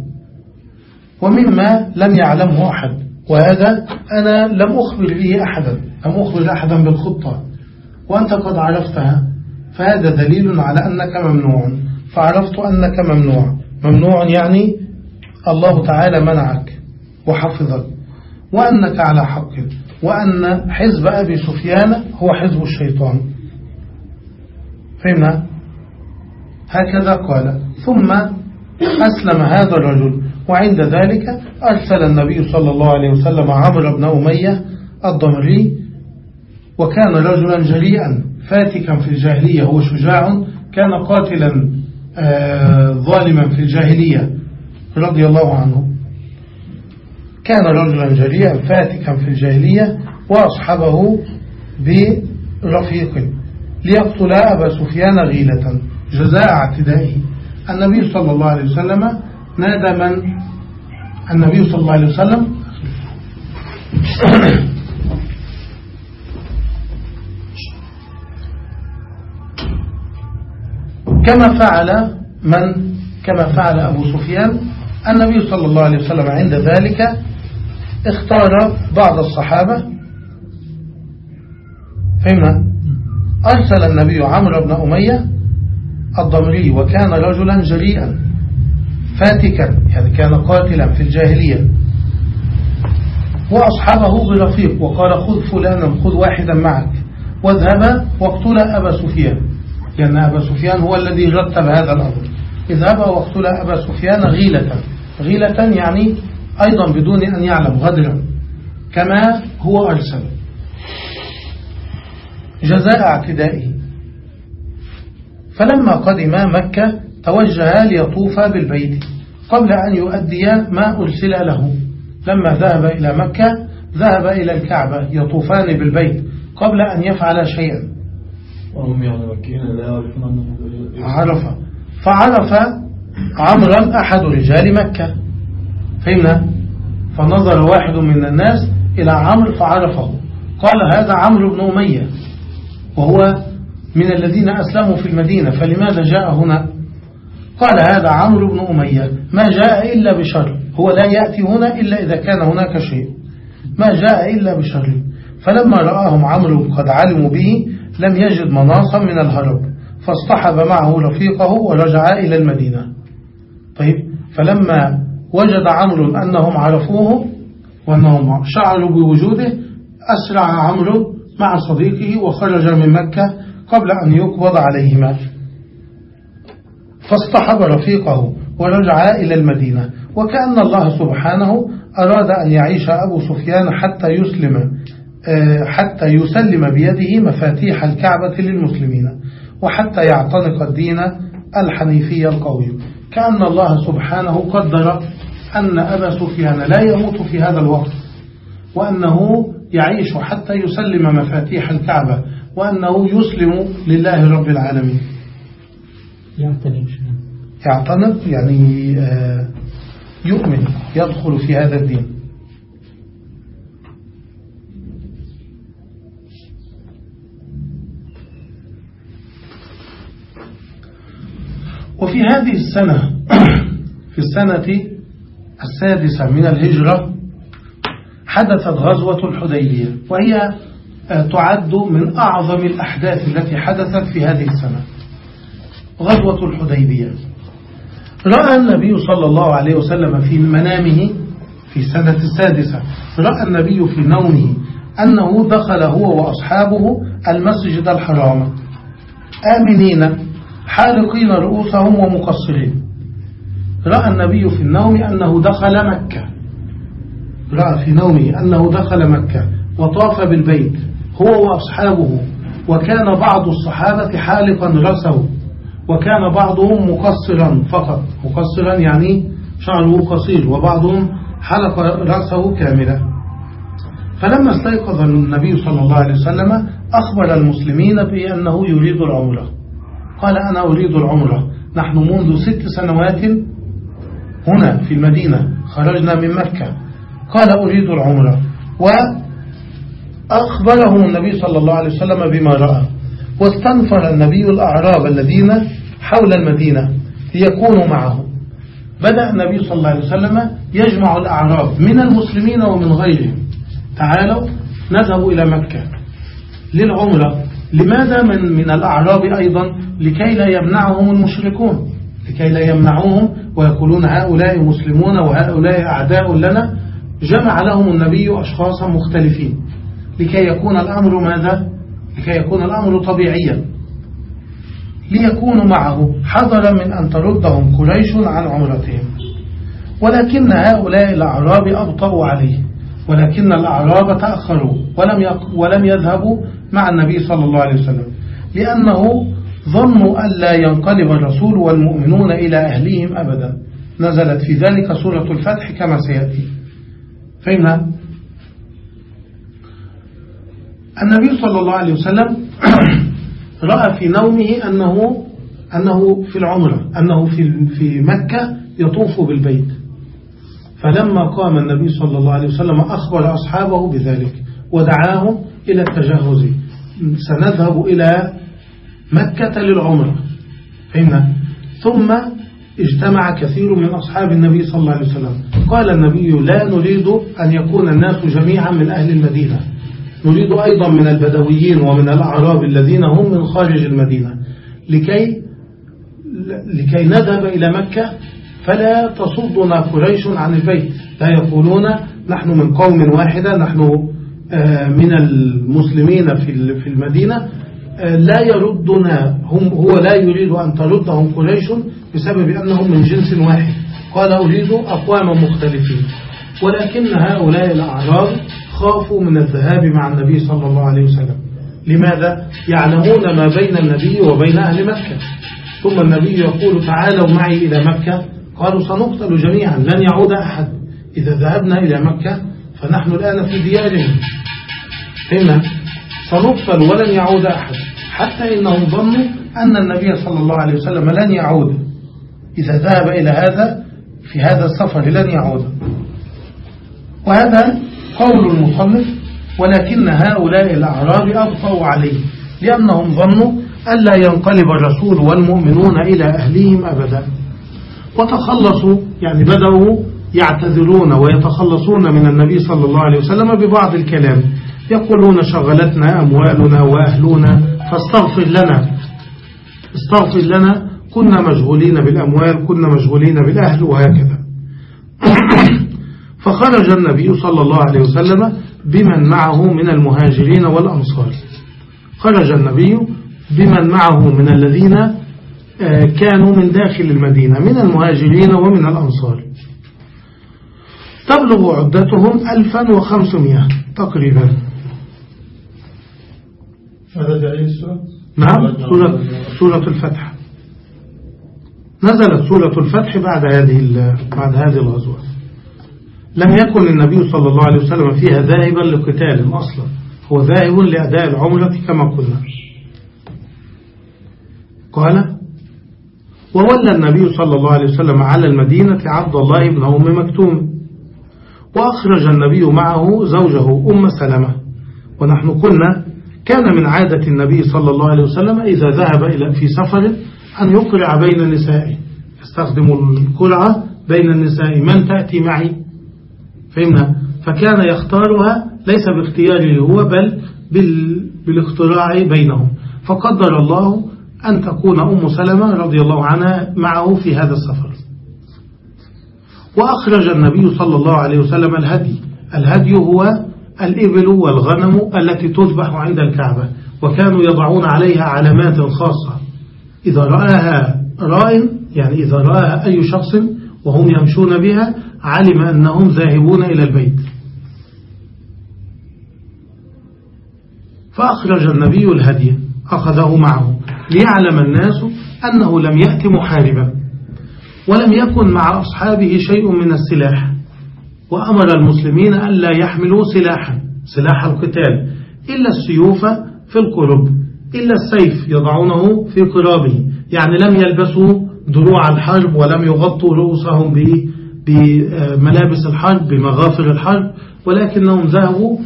ومما لم يعلمه أحد. وهذا أنا لم أخبر به أحدا. لم أخبر أحدا بالخطة. وأنت قد عرفتها فهذا دليل على أنك ممنوع. فعرفت أنك ممنوع. ممنوع يعني الله تعالى منعك وحفظك. وأنك على حق. وأن حزب أبي سفيان هو حزب الشيطان. فهمنا؟ هكذا قال. ثم أسلم هذا الرجل. وعند ذلك أرسل النبي صلى الله عليه وسلم عمرو بن أمية الضمري وكان رجلا جريئا. فاتكا في الجاهلية هو شجاع كان قاتلا آه، ظالما في الجاهلية رضي الله عنه. كان رجلا جريئا فاتكا في الجاهلية وأصحبه برفيق ليقتل أبا سفيان غيلة جزاء اعتدائه. النبي صلى الله عليه وسلم نادى من؟ النبي صلى الله عليه وسلم. كما فعل من؟ كما فعل أبو سفيان. النبي صلى الله عليه وسلم عند ذلك اختار بعض الصحابة. فهمنا أرسل النبي عمرو بن أمية الضمري وكان رجلا جريئا فاتكا يعني كان قاتلا في الجاهلية. وأصحابه برفيق وقال خذ فلانا خذ واحدا معك. واذهب واقتل أبا سفيان. لأن أبا سفيان هو الذي رتب هذا الأمر. اذهب واقتل أبا سفيان غيلة. غيلة يعني أيضا بدون أن يعلم غدرا. كما هو أرسل جزاء اعتدائه. فلما قدم مكة توجه ليطوف بالبيت قبل أن يؤدي ما أرسل له. لما ذهب إلى مكة ذهب إلى الكعبة يطوفان بالبيت قبل أن يفعل شيئا. وهم مكين لا يعرفون أنه عرف. فعرف عمرا أحد رجال مكة. فهمنا فنظر واحد من الناس إلى عمرو فعرفه. قال هذا عمرو بن أمية وهو من الذين أسلموا في المدينة فلماذا جاء هنا؟ قال هذا عمرو بن أمية ما جاء إلا بشر. هو لا يأتي هنا إلا إذا كان هناك شيء. ما جاء إلا بشر. فلما رآهم عمرو قد علموا به لم يجد مناصا من الهرب فاصطحب معه رفيقه ورجع إلى المدينة. طيب فلما وجد عمرو أنهم عرفوه وأنهم شعروا بوجوده أسرع عمرو مع صديقه وخرج من مكة قبل أن يقبض عليهما. فاصطحب رفيقه ورجع إلى المدينة وكأن الله سبحانه أراد أن يعيش أبو سفيان حتى يسلم. حتى يسلم بيده مفاتيح الكعبة للمسلمين وحتى يعتنق الدين الحنيفي القوي. كأن الله سبحانه قدر أن أبا سفيان لا يموت في هذا الوقت وأنه يعيش حتى يسلم مفاتيح الكعبة وأنه يسلم لله رب العالمين. يعتنق يعتنق يعني آه، يؤمن يدخل في هذا الدين. وفي هذه السنة <clears throat> في السنة السادسة من الهجرة حدثت غزوة الحديبية وهي آه، تعد من أعظم الأحداث التي حدثت في هذه السنة. غزوة الحديبية. رأى النبي صلى الله عليه وسلم في منامه في السنة السادسة. رأى النبي في نومه أنه دخل هو وأصحابه المسجد الحرام. آمنين. حالقين رؤوسهم ومقصرين. رأى النبي في النوم أنه دخل مكة. رأى في نومه أنه دخل مكة وطاف بالبيت هو وأصحابه. وكان بعض الصحابة حالقا رأسه. وكان بعضهم مقصرا فقط. مقصرا يعني شعره قصير وبعضهم حلق رأسه كاملا. فلما استيقظ النبي صلى الله عليه وسلم أخبر المسلمين بأنه يريد العمرة. قال أنا أريد العمرة. نحن منذ ست سنوات هنا في المدينة خرجنا من مكة. قال أريد العمرة. وأخبرهم النبي صلى الله عليه وسلم بما رأى. واستنفر النبي الأعراب الذين حول المدينة ليكونوا معه. بدأ النبي صلى الله عليه وسلم يجمع الأعراب من المسلمين ومن غيرهم. تعالوا نذهب إلى مكة. للعمرة. لماذا من, من الأعراب أيضا لكي لا يمنعهم المشركون؟ لكي لا يمنعوهم ويقولون هؤلاء مسلمون وهؤلاء أعداء لنا. جمع لهم النبي أشخاصا مختلفين. لكي يكون الأمر ماذا؟ لكي يكون الأمر طبيعيا. ليكونوا معه. حذرا من أن تردهم قريش عن عمرتهم. ولكن هؤلاء الأعراب أبطأوا عليه. ولكن الأعراب تأخروا. ولم ولم يذهبوا مع النبي صلى الله عليه وسلم لأنه ظنوا ألا ينقلب الرسول والمؤمنون إلى أهليهم أبدا. نزلت في ذلك سورة الفتح كما سيأتي. فهمنا؟ النبي صلى الله عليه وسلم <clears throat> رأى في نومه أنه أنه في العمرة أنه في في مكة يطوف بالبيت. فلما قام النبي صلى الله عليه وسلم أخبر أصحابه بذلك ودعاهم إلى التجهز. سنذهب إلى مكة للعمرة. فهمنا؟ ثم اجتمع كثير من أصحاب النبي صلى الله عليه وسلم. قال النبي لا نريد أن يكون الناس جميعا من أهل المدينة. نريد أيضا من البدويين ومن الأعراب الذين هم من خارج المدينة. لكي لكي نذهب إلى مكة فلا تصدنا قريش عن البيت. لا يقولون نحن من قوم واحدة نحن من المسلمين في المدينة آه، لا يردنا هم هو لا يريد أن تردهم قريش بسبب أنهم من جنس واحد. قال أريد أقواما مختلفين. ولكن هؤلاء الأعراب خافوا من الذهاب مع النبي صلى الله عليه وسلم. لماذا؟ يعلمون ما بين النبي وبين أهل مكة. ثم النبي يقول تعالوا معي إلى مكة. قالوا سنقتل جميعا لن يعود أحد. إذا ذهبنا إلى مكة فنحن الآن في ديارهم. هنا سنقتل ولن يعود أحد حتى إنهم ظنوا أن النبي صلى الله عليه وسلم لن يعود. إذا ذهب إلى هذا في هذا السفر لن يعود. وهذا قول المصنف ولكن هؤلاء الأعراب أبطأوا عليه لأنهم ظنوا ألا ينقلب الرسول والمؤمنون إلى أهليهم أبدا. وتخلصوا يعني بدأوا يعتذرون ويتخلصون من النبي صلى الله عليه وسلم ببعض الكلام. يقولون شغلتنا أموالنا وأهلنا فاستغفر لنا. استغفر لنا. كنا مشغولين بالأموال كنا مشغولين بالأهل وهكذا. <coughs> فخرج النبي صلى الله عليه وسلم بمن معه من المهاجرين والأنصار. خرج النبي بمن معه من الذين آه، كانوا من داخل المدينة من المهاجرين ومن الأنصار. تبلغ عدتهم 1500 تقريبا. هذا دليل السورة؟ نعم سورة, سورة الفتح. نزلت سورة الفتح بعد هذه بعد هذه الغزوة. لم يكن النبي صلى الله عليه وسلم فيها ذاهبا لقتال أصلا. هو ذاهب لأداء العمرة كما قلنا. قال وولى النبي صلى الله عليه وسلم على المدينة عبد الله بن أم مكتوم وأخرج النبي معه زوجه أم سلمة. ونحن قلنا كان من عادة النبي صلى الله عليه وسلم إذا ذهب إلى في سفر أن يقرع بين النساء. يستخدم القرعة بين النساء. من تأتي معي؟ فهمنا؟ فكان يختارها ليس باختياره هو بل بالاختراع بينهم. فقدر الله أن تكون أم سلمة رضي الله عنها معه في هذا السفر. وأخرج النبي صلى الله عليه وسلم الهدي. الهدي هو الإبل والغنم التي تذبح عند الكعبة وكانوا يضعون عليها علامات خاصة. إذا رآها رائن يعني إذا رآها أي شخص وهم يمشون بها علم أنهم ذاهبون إلى البيت. فأخرج النبي الهدي أخذه معه ليعلم الناس أنه لم يأت محاربا. ولم يكن مع أصحابه شيء من السلاح. وأمر المسلمين ألا يحملوا سلاحا سلاح القتال إلا السيوف في القرب إلا السيف يضعونه في قرابه يعني لم يلبسوا دروع الحرب ولم يغطوا رؤوسهم بملابس الحرب بمغافر الحرب ولكنهم ذهبوا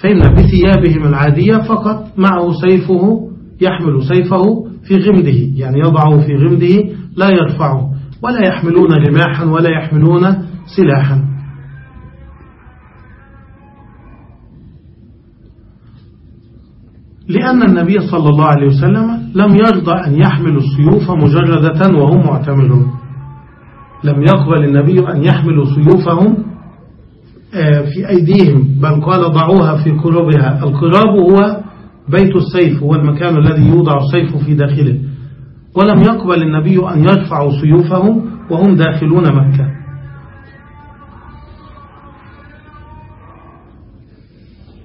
فإن بثيابهم العادية فقط معه سيفه يحمل سيفه في غمده. يعني يضعه في غمده لا يرفعه. ولا يحملون رماحا ولا يحملون سلاحا. لأن النبي صلى الله عليه وسلم لم يرضى أن يحملوا السيوف مجردة وهم معتمرون لم يقبل النبي أن يحملوا سيوفهم آه، في أيديهم بل قال ضعوها في قرابها القراب هو بيت السيف هو المكان الذي يوضع السيف في داخله. ولم يقبل النبي أن يرفعوا سيوفهم وهم داخلون مكة.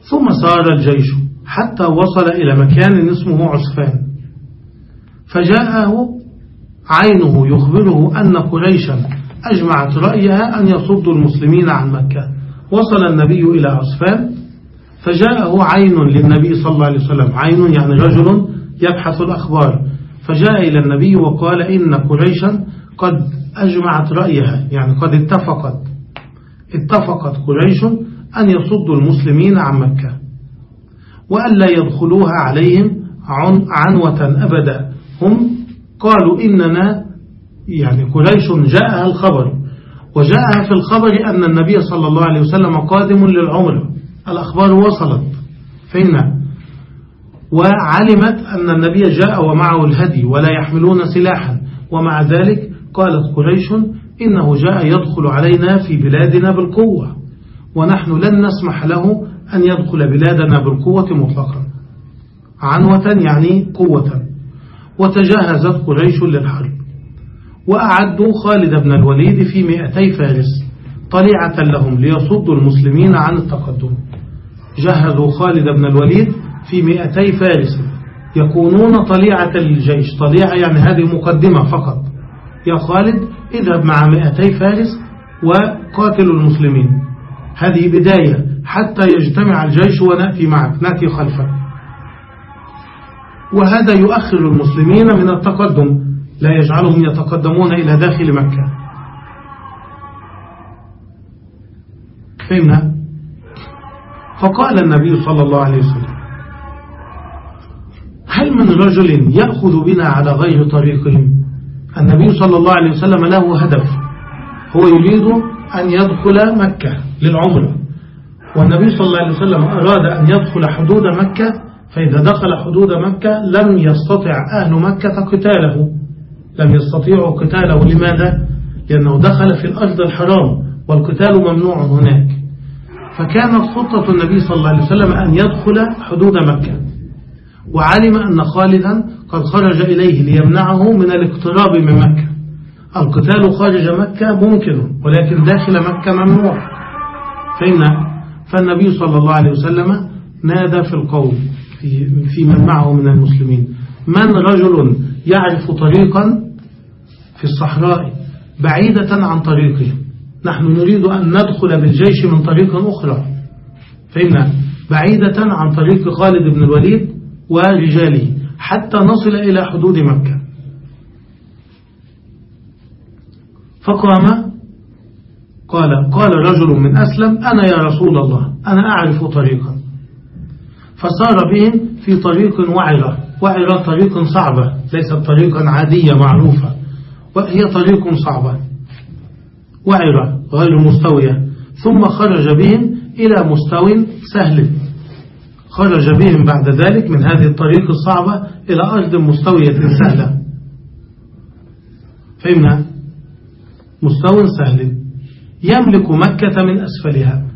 ثم سار الجيش حتى وصل إلى مكان اسمه عسفان. فجاءه عينه يخبره أن قريشا أجمعت رأيها أن يصد المسلمين عن مكة. وصل النبي إلى عسفان فجاءه عين للنبي صلى الله عليه وسلم. عين يعني رجل يبحث الأخبار. فجاء إلى النبي وقال إن قريشا قد أجمعت رأيها. يعني قد اتفقت. اتفقت قريش أن يصدوا المسلمين عن مكة. وألا يدخلوها عليهم عنوة أبدا. هم قالوا إننا يعني قريش جاءها الخبر. وجاءها في الخبر أن النبي صلى الله عليه وسلم قادم للعمر. الأخبار وصلت. فإن وعلمت أن النبي جاء ومعه الهدي ولا يحملون سلاحا. ومع ذلك قالت قريش إنه جاء يدخل علينا في بلادنا بالقوة. ونحن لن نسمح له أن يدخل بلادنا بالقوة مطلقا. عنوة يعني قوة. وتجهزت قريش للحرب. وأعدوا خالد بن الوليد في مئتي فارس طليعة لهم ليصدوا المسلمين عن التقدم. جهزوا خالد بن الوليد في مئتي فارس يكونون طليعة للجيش طليعة يعني هذه مقدمة فقط. يا خالد اذهب مع مئتي فارس وقاتلوا المسلمين. هذه بداية. حتى يجتمع الجيش ونأتي معك. نأتي خلفك. وهذا يؤخر المسلمين من التقدم. لا يجعلهم يتقدمون إلى داخل مكة. فهمنا؟ فقال النبي صلى الله عليه وسلم هل من رجل يأخذ بنا على غير طريقهم؟ النبي صلى الله عليه وسلم له هدف. هو يريد أن يدخل مكة للعمرة والنبي صلى الله عليه وسلم أراد أن يدخل حدود مكة فإذا دخل حدود مكة لم يستطع أهل مكة قتاله. لم يستطيعوا قتاله. لماذا؟ لأنه دخل في الأرض الحرام والقتال ممنوع هناك. فكانت خطة النبي صلى الله عليه وسلم أن يدخل حدود مكة. وعلم أن خالدا قد خرج إليه ليمنعه من الاقتراب من مكة. القتال خارج مكة ممكن ولكن داخل مكة ممنوع. فإن فالنبي صلى الله عليه وسلم نادى في القوم في, في من معه من المسلمين من رجل يعرف طريقا في الصحراء بعيدة عن طريقه؟ نحن نريد أن ندخل بالجيش من طريق أخرى. فإن بعيدة عن طريق خالد بن الوليد ورجاله حتى نصل إلى حدود مكة. فقام قال قال رجل من أسلم أنا يا رسول الله أنا أعرف طريقا. فصار بهم في طريق وعرة وعرة طريق صعبة ليست طريقا عادية معروفة وهي طريق صعبة وعرة غير مستوية ثم خرج بهم إلى مستوى سهل. خرج بهم بعد ذلك من هذه الطريق الصعبة إلى أرض مستوية سهلة. فهمنا مستوى سهل يملك مكة من أسفلها.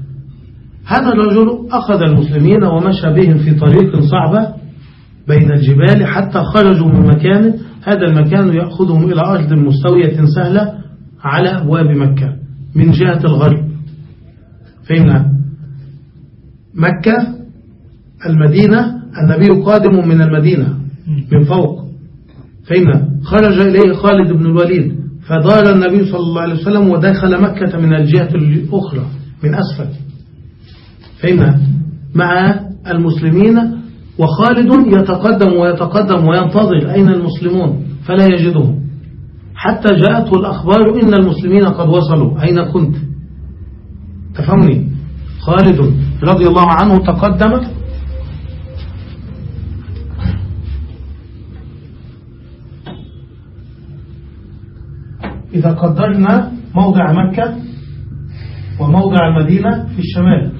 هذا الرجل أخذ المسلمين ومشى بهم في طريق صعبة بين الجبال حتى خرجوا من مكان. هذا المكان يأخذهم إلى أرض مستوية سهلة على أبواب مكة من جهة الغرب. فهمنا مكة المدينة النبي قادم من المدينة من فوق. فهمنا خرج إليه خالد بن الوليد فدار النبي صلى الله عليه وسلم ودخل مكة من الجهة الأخرى من أسفل. فهمنا مع المسلمين وخالد يتقدم ويتقدم وينتظر أين المسلمون فلا يجدهم. حتى جاءته الأخبار إن المسلمين قد وصلوا. أين كنت؟ تفهمني. خالد رضي الله عنه تقدم إذا قدرنا موضع مكة وموضع المدينة في الشمال.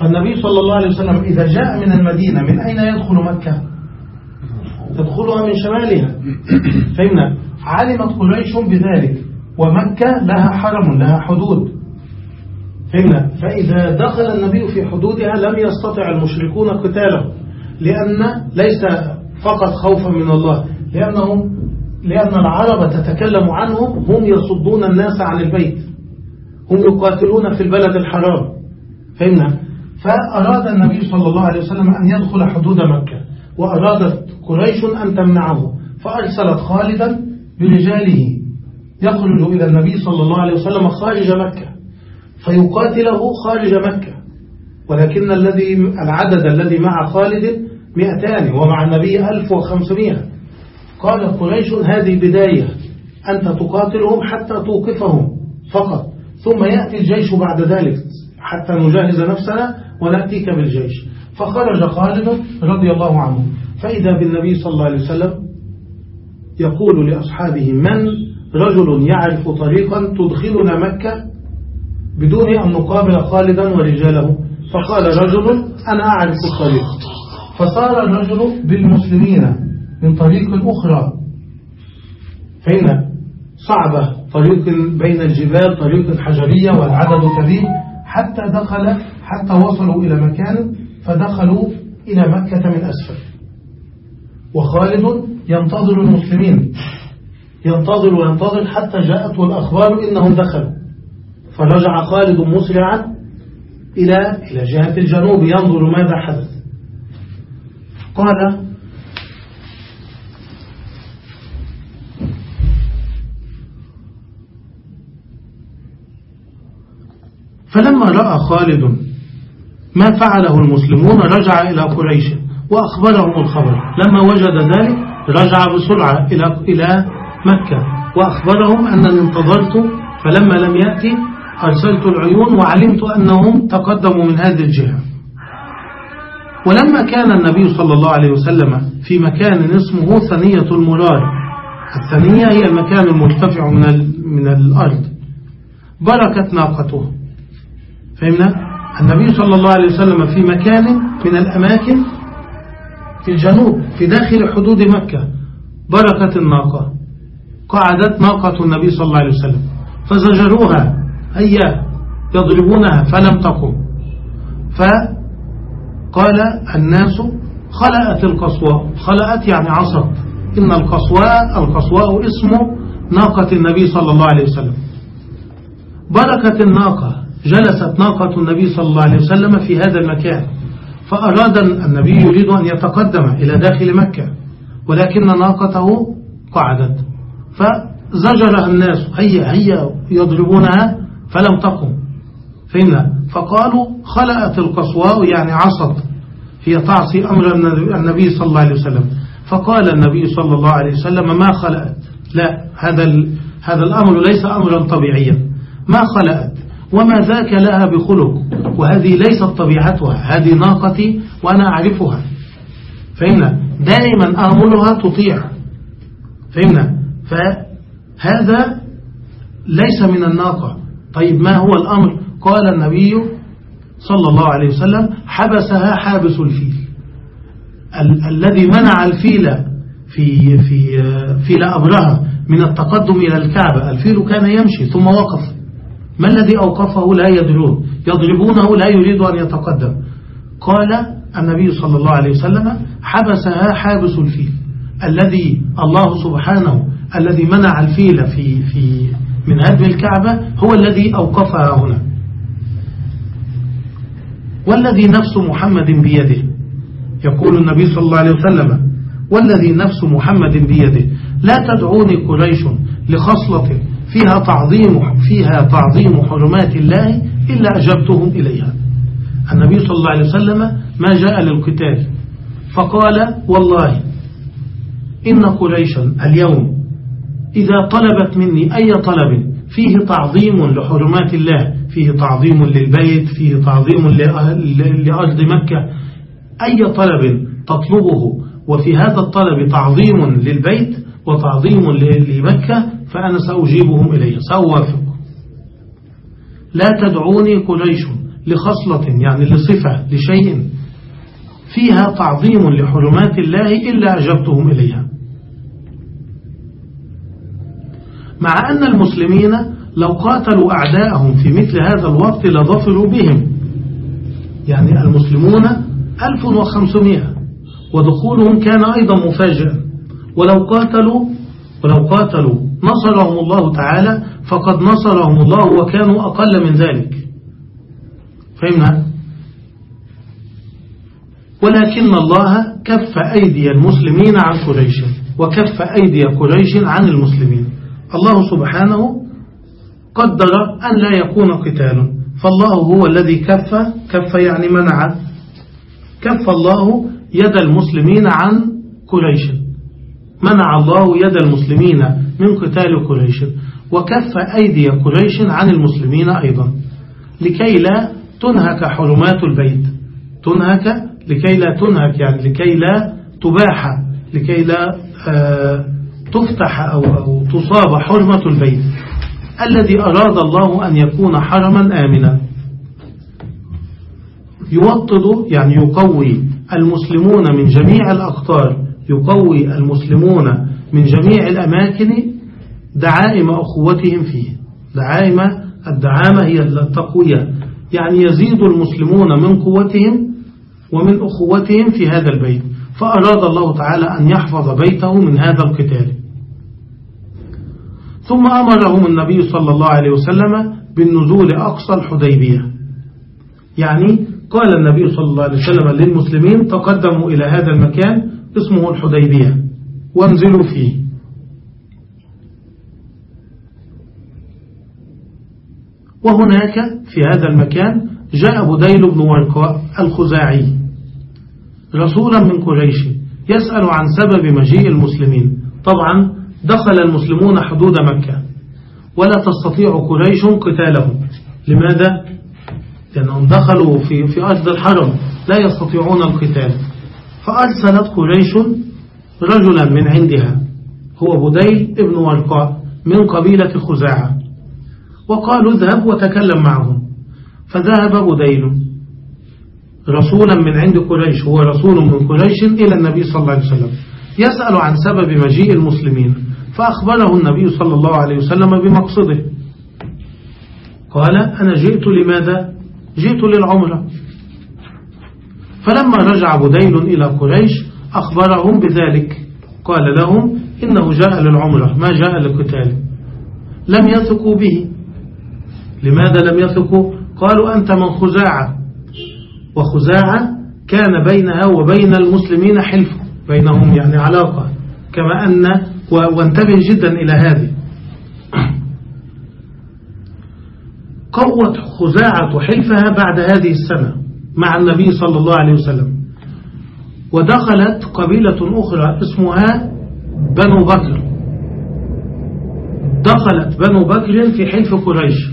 فالنبي صلى الله عليه وسلم إذا جاء من المدينة من أين يدخل مكة؟ تدخلها من شمالها. <coughs> فهمنا؟ علمت قريش بذلك ومكة لها حرم لها حدود. فهمنا؟ فإذا دخل النبي في حدودها لم يستطع المشركون قتاله لأن ليس فقط خوفا من الله لأنهم لأن العرب تتكلم عنهم هم يصدون الناس عن البيت. هم يقاتلون في البلد الحرام. فهمنا؟ فأراد النبي صلى الله عليه وسلم أن يدخل حدود مكة وأرادت قريش أن تمنعه. فأرسلت خالدا برجاله يخرج إلى النبي صلى الله عليه وسلم خارج مكة فيقاتله خارج مكة. ولكن الذي العدد الذي مع خالد مئتان ومع النبي ألف وخمسمائة. قال قريش هذه بداية. أنت تقاتلهم حتى توقفهم فقط. ثم يأتي الجيش بعد ذلك حتى نجهز نفسنا ونأتيك بالجيش. فخرج خالد رضي الله عنه. فإذا بالنبي صلى الله عليه وسلم يقول لأصحابه من رجل يعرف طريقا تدخلنا مكة بدون أن نقابل خالدا ورجاله؟ فقال رجل أنا أعرف الطريق. فصار الرجل بالمسلمين. من طريق أخرى. فإن صعبة طريق بين الجبال طريق حجرية والعدد كبير. حتى دخل حتى وصلوا إلى مكان فدخلوا إلى مكة من أسفل. وخالد ينتظر المسلمين. ينتظر وينتظر حتى جاءته الأخبار إنهم دخلوا. فرجع خالد مسرعا إلى إلى جهة الجنوب ينظر ماذا حدث. قال فلما رأى خالد ما فعله المسلمون رجع إلى قريش وأخبرهم الخبر. لما وجد ذلك رجع بسرعة إلى إلى مكة وأخبرهم أنني انتظرت فلما لم يأتي أرسلت العيون وعلمت أنهم تقدموا من هذه الجهة. ولما كان النبي صلى الله عليه وسلم في مكان اسمه ثنية المرار. الثنية هي المكان المرتفع من من الأرض. بركت ناقته. فهمنا؟ النبي صلى الله عليه وسلم في مكان من الأماكن في الجنوب في داخل حدود مكة بركت الناقة. قعدت ناقة النبي صلى الله عليه وسلم. فزجروها. هيا يضربونها فلم تقم. فقال الناس خلأت القصواء. خلأت يعني عصت. إن القصواء القصواء اسم ناقة النبي صلى الله عليه وسلم. بركة الناقة. جلست ناقة النبي صلى الله عليه وسلم في هذا المكان فأراد النبي يريد أن يتقدم إلى داخل مكة ولكن ناقته قعدت. فزجرها الناس هيا هيا يضربونها فلم تقم. فهمنا فقالوا خلأت القصواء يعني عصت هي تعصي أمر النبي صلى الله عليه وسلم. فقال النبي صلى الله عليه وسلم ما خلأت؟ لا هذا هذا الأمر ليس أمرا طبيعيا. ما خلأت؟ وما ذاك لها بخلق وهذه ليست طبيعتها هذه ناقتي وأنا أعرفها. فهمنا؟ دائما آملها تطيع. فهمنا؟ فهذا ليس من الناقة. طيب ما هو الأمر؟ قال النبي صلى الله عليه وسلم حبسها حابس الفيل. ال الذي منع الفيل في في فيل أبرهة من التقدم إلى الكعبة. الفيل كان يمشي ثم وقف. ما الذي أوقفه لا يدرون؟ يضربونه لا يريد أن يتقدم. قال النبي صلى الله عليه وسلم حبسها حابس الفيل الذي الله سبحانه الذي منع الفيل في في من هدم الكعبة هو الذي أوقفها هنا. والذي نفس محمد بيده؟ يقول النبي صلى الله عليه وسلم. والذي نفس محمد بيده؟ لا تدعوني قريش لخصلة فيها تعظيم فيها تعظيم حرمات الله إلا أجبتهم إليها. النبي صلى الله عليه وسلم ما جاء للقتال فقال والله إن قريشا اليوم إذا طلبت مني أي طلب فيه تعظيم لحرمات الله فيه تعظيم للبيت فيه تعظيم لأرض مكة أي طلب تطلبه وفي هذا الطلب تعظيم للبيت وتعظيم لمكة فأنا سأجيبهم إليه سأوافق. لا تدعوني قريش لخصلة يعني لصفة لشيء. فيها تعظيم لحرمات الله إلا أجبتهم إليها. مع أن المسلمين لو قاتلوا أعداءهم في مثل هذا الوقت لظفروا بهم. يعني المسلمون 1500 ودخولهم كان أيضا مفاجئا ولو قاتلوا ولو قاتلوا نصرهم الله تعالى فقد نصرهم الله وكانوا أقل من ذلك. فهمنا؟ ولكن الله كف أيدي المسلمين عن قريش وكف أيدي قريش عن المسلمين. الله سبحانه قدر أن لا يكون قتال. فالله هو الذي كف كف يعني منع. كف الله يد المسلمين عن قريش. منع الله يد المسلمين من قتال قريش. وكف أيدي قريش عن المسلمين أيضا. لكي لا تنهك حرمات البيت. تنهك لكي لا تنهك يعني لكي لا تباح لكي لا آه تفتح أو, أو تصاب حرمة البيت. الذي أراد الله أن يكون حرما آمنا. يوطد يعني يقوي المسلمون من جميع الأقطار يقوي المسلمون من جميع الأماكن دعائم أخوتهم فيه. دعائم الدعامة هي التقوية. يعني يزيد المسلمون من قوتهم ومن أخوتهم في هذا البيت. فأراد الله تعالى أن يحفظ بيته من هذا القتال. ثم أمرهم النبي صلى الله عليه وسلم بالنزول أقصى الحديبية. يعني قال النبي صلى الله عليه وسلم للمسلمين تقدموا إلى هذا المكان اسمه الحديبية. وانزلوا فيه. وهناك في هذا المكان جاء بديل بن ورقاء الخزاعي. رسولا من قريش يسأل عن سبب مجيء المسلمين. طبعا دخل المسلمون حدود مكة. ولا تستطيع قريش قتالهم. لماذا؟ لأنهم دخلوا في, في أرض الحرم لا يستطيعون القتال. فأرسلت قريش رجلا من عندها هو بديل ابن ورقاء من قبيلة خزاعة. وقالوا اذهب وتكلم معهم. فذهب بديل رسولا من عند قريش هو رسول من قريش إلى النبي صلى الله عليه وسلم يسأل عن سبب مجيء المسلمين فأخبره النبي صلى الله عليه وسلم بمقصده. قال أنا جئت لماذا؟ جئت للعمرة. فلما رجع بديل إلى قريش أخبرهم بذلك. قال لهم إنه جاء للعمرة. ما جاء للقتال؟ لم يثقوا به. لماذا لم يثقوا؟ قالوا أنت من خزاعة. وخزاعة كان بينها وبين المسلمين حلف بينهم يعني علاقة. كما أن وانتبه جدا إلى هذه. قوت خزاعة حلفها بعد هذه السنة مع النبي صلى الله عليه وسلم. ودخلت قبيلة أخرى اسمها بنو بكر دخلت بنو بكر في حلف قريش.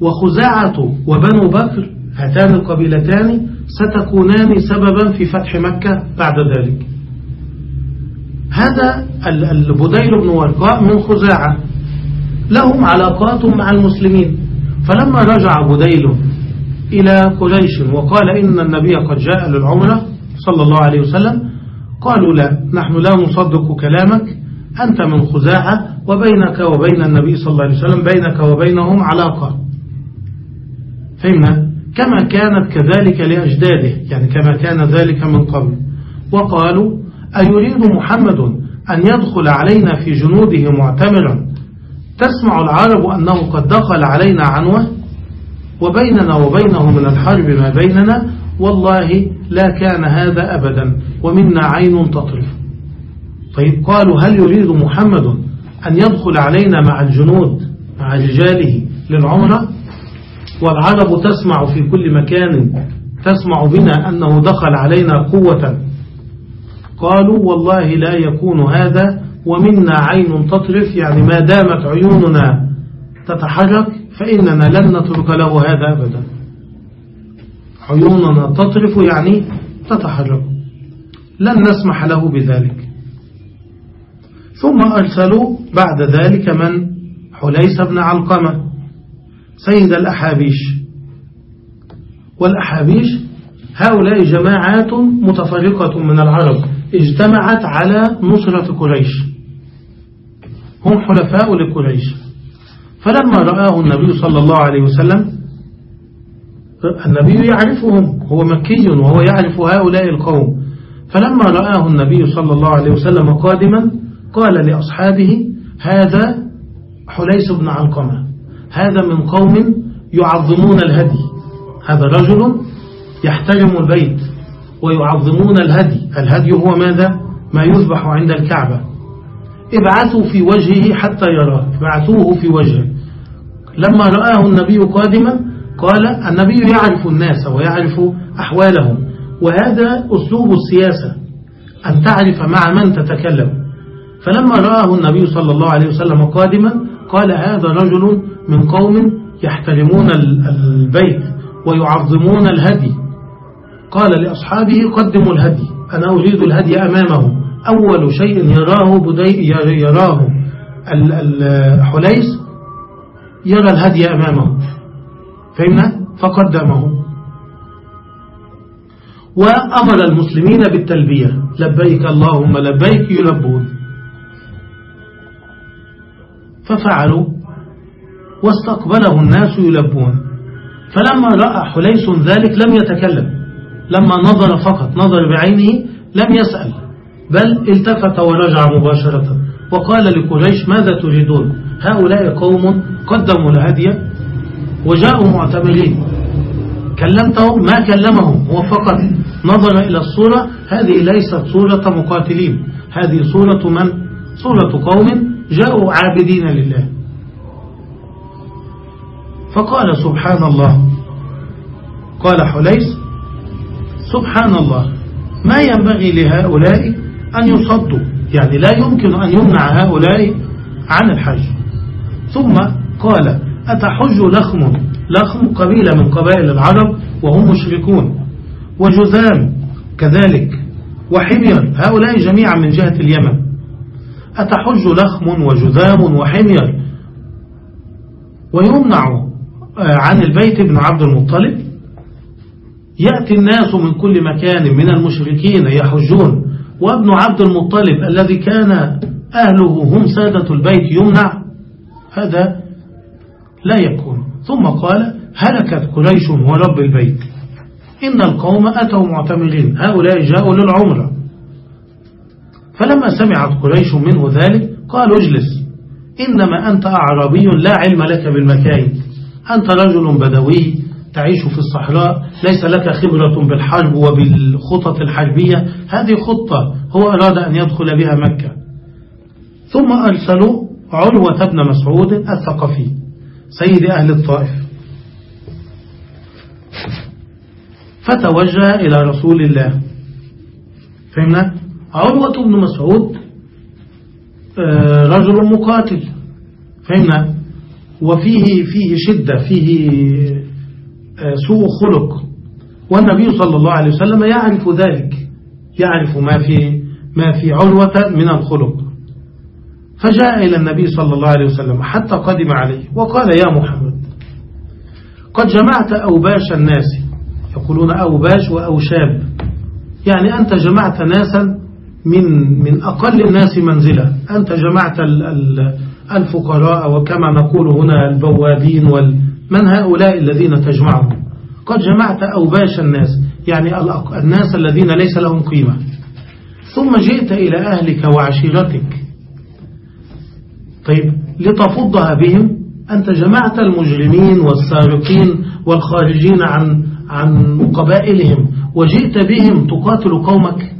وخزاعة وبنو بكر هاتان القبيلتان ستكونان سببا في فتح مكة بعد ذلك. هذا البديل بن ورقاء من خزاعة. لهم علاقات مع المسلمين. فلما رجع بديل إلى قريش وقال إن النبي قد جاء للعمرة صلى الله عليه وسلم قالوا لا نحن لا نصدق كلامك أنت من خزاعة وبينك وبين النبي صلى الله عليه وسلم بينك وبينهم علاقة. فهمنا؟ كما كانت كذلك لأجداده يعني كما كان ذلك من قبل. وقالوا أيريد محمد أن يدخل علينا في جنوده معتمرا؟ تسمع العرب أنه قد دخل علينا عنوة وبيننا وبينه من الحرب ما بيننا والله لا كان هذا أبدا ومنا عين تطرف. طيب قالوا هل يريد محمد أن يدخل علينا مع الجنود مع رجاله للعمرة؟ والعرب تسمع في كل مكان تسمع بنا أنه دخل علينا قوة قالوا والله لا يكون هذا ومنا عين تطرف يعني ما دامت عيوننا تتحرك فإننا لن نترك له هذا أبدا. عيوننا تطرف يعني تتحرك. لن نسمح له بذلك. ثم أرسلوا بعد ذلك من؟ حليس بن علقمة سيد الأحابيش. والأحابيش هؤلاء جماعات متفرقة من العرب. اجتمعت على نصرة قريش. هم حلفاء لقريش. فلما رآه النبي صلى الله عليه وسلم النبي يعرفهم هو مكي وهو يعرف هؤلاء القوم. فلما رآه النبي صلى الله عليه وسلم قادما قال لأصحابه هذا حليس بن علقمة. هذا من قوم يعظمون الهدي. هذا رجل يحترم البيت. ويعظمون الهدي. الهدي هو ماذا؟ ما يذبح عند الكعبة. ابعثوا في وجهه حتى يراه. ابعثوه في وجهه. لما رآه النبي قادما قال النبي يعرف الناس ويعرف أحوالهم. وهذا أسلوب السياسة أن تعرف مع من تتكلم. فلما رآه النبي صلى الله عليه وسلم قادما قال هذا رجل من قوم يحترمون البيت ويعظمون الهدي. قال لأصحابه قدموا الهدي أنا أريد الهدي أمامه. أول شيء يراه بدي يراه الحليس يرى الهدي أمامه. فهمنا؟ فقدمه. وأمر المسلمين بالتلبية. لبيك اللهم لبيك يلبون. ففعلوا واستقبله الناس يلبون. فلما رأى حليس ذلك لم يتكلم. لما نظر فقط نظر بعينه لم يسأل بل التفت ورجع مباشرة. وقال لقريش ماذا تريدون؟ هؤلاء قوم قدموا الهدي وجاءوا معتمرين. كلمتهم ما كلمهم هو فقط نظر إلى الصورة. هذه ليست صورة مقاتلين هذه صورة من؟ صورة قوم جاءوا عابدين لله. فقال سبحان الله. قال حليس سبحان الله. ما ينبغي لهؤلاء أن يصدوا. يعني لا يمكن أن يمنع هؤلاء عن الحج. ثم قال أتحج لخم؟ لخم قبيلة من قبائل العرب وهم مشركون. وجذام كذلك. وحمير. هؤلاء جميعا من جهة اليمن. أتحج لخم وجذام وحمير؟ ويمنع آه، عن البيت ابن عبد المطلب يأتي الناس من كل مكان من المشركين يحجون وابن عبد المطلب الذي كان أهله هم سادة البيت يمنع هذا لا يكون. ثم قال هلكت قريش ورب البيت. إن القوم أتوا معتمرين هؤلاء جاءوا للعمرة. فلما سمعت قريش منه ذلك قال اجلس إنما أنت أعرابي لا علم لك بالمكاين. أنت رجل بدوي تعيش في الصحراء ليس لك خبرة بالحرب وبالخطط الحربية. هذه خطة هو أراد أن يدخل بها مكة. ثم أرسلوا عروة بن مسعود الثقفي سيد أهل الطائف. فتوجه إلى رسول الله. فهمنا؟ عروة بن مسعود آه، رجل مقاتل. فهمنا؟ وفيه فيه شدة فيه سوء خلق. والنبي صلى الله عليه وسلم يعرف ذلك يعرف ما في ما في عروة من الخلق. فجاء إلى النبي صلى الله عليه وسلم حتى قدم عليه وقال يا محمد قد جمعت أوباش الناس. يقولون أوباش وأوشاب. يعني أنت جمعت ناسا من من أقل الناس منزلة. أنت جمعت الفقراء وكما نقول هنا البوابين من هؤلاء الذين تجمعهم؟ قد جمعت أوباش الناس يعني الناس الذين ليس لهم قيمة. ثم جئت إلى أهلك وعشيرتك. طيب لتفضها بهم أنت جمعت المجرمين والسارقين والخارجين عن عن قبائلهم وجئت بهم تقاتل قومك.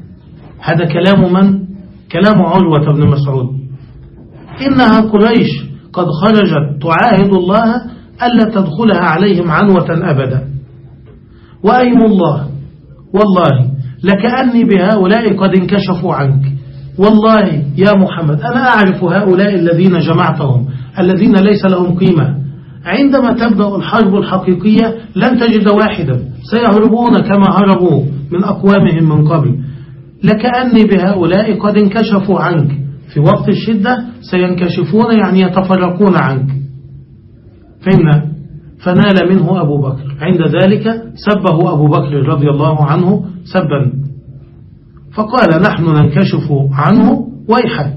هذا كلام من؟ كلام عروة بن مسعود. إنها قريش قد خرجت تعاهد الله ألا تدخلها عليهم عنوة أبدا. وأيم الله. والله لكأني بهؤلاء قد انكشفوا عنك. والله يا محمد أنا أعرف هؤلاء الذين جمعتهم الذين ليس لهم قيمة. عندما تبدأ الحرب الحقيقية لن تجد واحدا. سيهربون كما هربوا من أقوامهم من قبل. لكأني بهؤلاء قد انكشفوا عنك. في وقت الشدة سينكشفون يعني يتفرقون عنك. فهمنا فنال منه أبو بكر. عند ذلك سبه أبو بكر رضي الله عنه سبا. فقال نحن ننكشف عنه ويحك.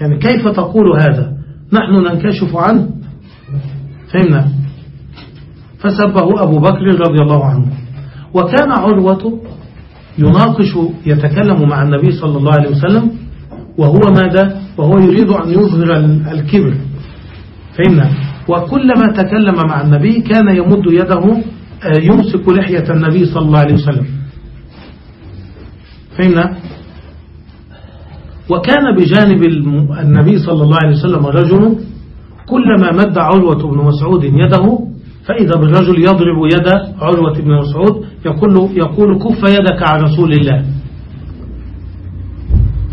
يعني كيف تقول هذا؟ نحن ننكشف عنه. فهمنا فسبه أبو بكر رضي الله عنه. وكان عروة يناقش يتكلم مع النبي صلى الله عليه وسلم وهو ماذا؟ وهو يريد أن يظهر الكبر. فهمنا وكلما تكلم مع النبي كان يمد يده آه، يمسك لحية النبي صلى الله عليه وسلم. فهمنا؟ وكان بجانب النبي صلى الله عليه وسلم رجل كلما مد عروة بن مسعود يده فإذا بالرجل يضرب يد عروة بن مسعود يقول, يقول كف يدك عن رسول الله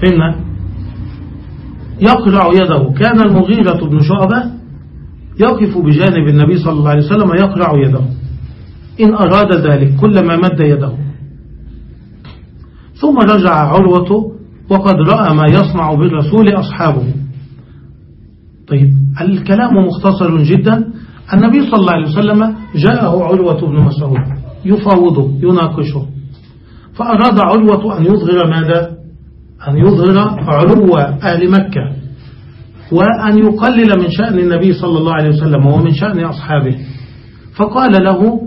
فهمنا؟ يقرع يده. كان المغيرة بن شعبة يقف بجانب النبي صلى الله عليه وسلم يقرع يده. إن أراد ذلك كلما مد يده. ثم رجع عروة وقد رأى ما يصنع بالرسول أصحابه. طيب الكلام مختصر جدا. النبي صلى الله عليه وسلم جاءه عروة بن مسعود يفاوضه يناقشه. فأراد عروة أن يظهر ماذا؟ أن يظهر علو أهل مكة. وأن يقلل من شأن النبي صلى الله عليه وسلم ومن شأن أصحابه. فقال له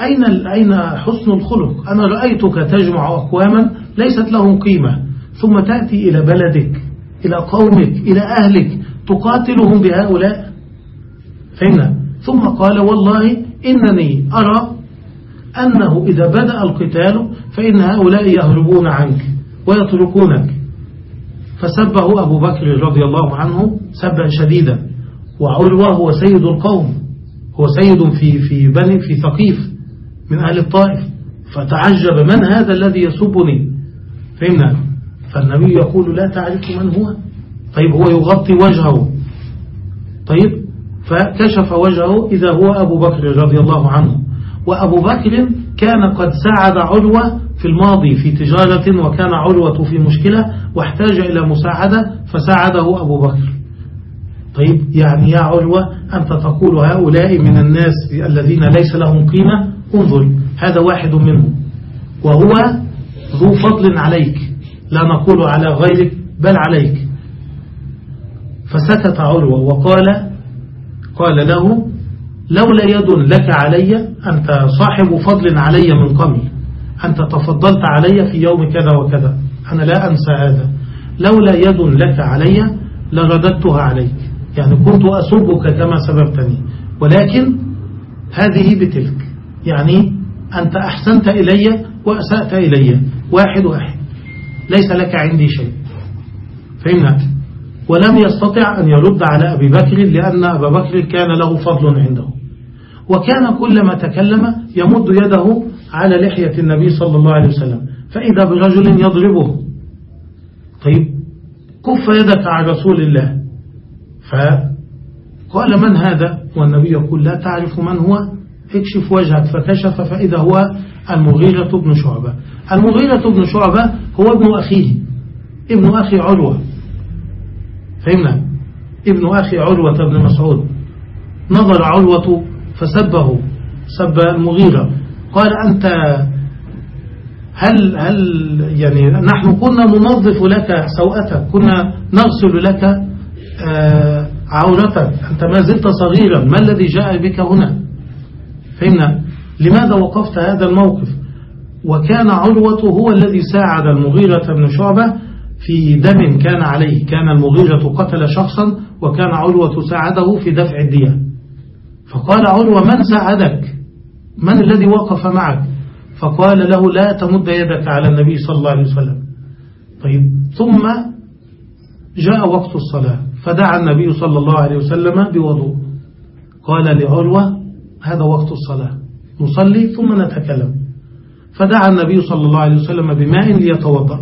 أين أين حسن الخلق؟ أنا رأيتك تجمع أقواما ليست لهم قيمة. ثم تأتي إلى بلدك إلى قومك إلى أهلك تقاتلهم بهؤلاء. فهمنا؟ ثم قال والله إنني أرى أنه إذا بدأ القتال فإن هؤلاء يهربون عنك ويتركونك. فسبه أبو بكر رضي الله عنه سبا شديدا. وعروة هو سيد القوم هو سيد في في بني في ثقيف من أهل الطائف. فتعجب من هذا الذي يسبني؟ فهمنا؟ فالنبي يقول لا تعرف من هو؟ طيب هو يغطي وجهه. طيب فكشف وجهه إذا هو أبو بكر رضي الله عنه. وأبو بكر كان قد ساعد عروة في الماضي في تجارة وكان عروة في مشكلة واحتاج إلى مساعدة فساعده أبو بكر. طيب يعني يا عروة أنت تقول هؤلاء من الناس الذين ليس لهم قيمة انظر هذا واحد منهم وهو ذو فضل عليك لا نقول على غيرك بل عليك. فسكت عروة وقال قال له لولا يد لك علي أنت صاحب فضل علي من قبل. أنت تفضلت علي في يوم كذا وكذا. أنا لا أنسى هذا. لولا يد لك علي لرددتها عليك. يعني كنت أسبك كما سببتني. ولكن هذه بتلك. يعني أنت أحسنت إلي وأسأت إلي. واحد واحد. ليس لك عندي شيء. فهمنا ولم يستطع أن يرد على أبي بكر لأن أبا بكر كان له فضل عنده. وكان كلما تكلم يمد يده على لحية النبي صلى الله عليه وسلم. فإذا برجل يضربه طيب كف يدك عن رسول الله. فقال من هذا؟ والنبي يقول لا تعرف من هو. اكشف وجهك فكشف فإذا هو المغيرة بن شعبة. المغيرة بن شعبة هو ابن أخيه ابن أخي عروة. فهمنا؟ ابن أخي عروة بن مسعود. نظر عروة فسبه سب المغيرة. قال أنت هل هل يعني نحن كنا ننظف لك سوءتك كنا نغسل لك آه، عورتك أنت ما زلت صغيرا ما الذي جاء بك هنا؟ فهمنا لماذا وقفت هذا الموقف؟ وكان عروة هو الذي ساعد المغيرة بن شعبة في دم كان عليه كان المغيرة قتل شخصا وكان عروة ساعده في دفع الدية. فقال عروة من ساعدك؟ من الذي وقف معك؟ فقال له لا تمد يدك على النبي صلى الله عليه وسلم. طيب ثم جاء وقت الصلاة فدعا النبي صلى الله عليه وسلم بوضوء. قال لعروة هذا وقت الصلاة نصلي ثم نتكلم. فدعا النبي صلى الله عليه وسلم بماء ليتوضأ.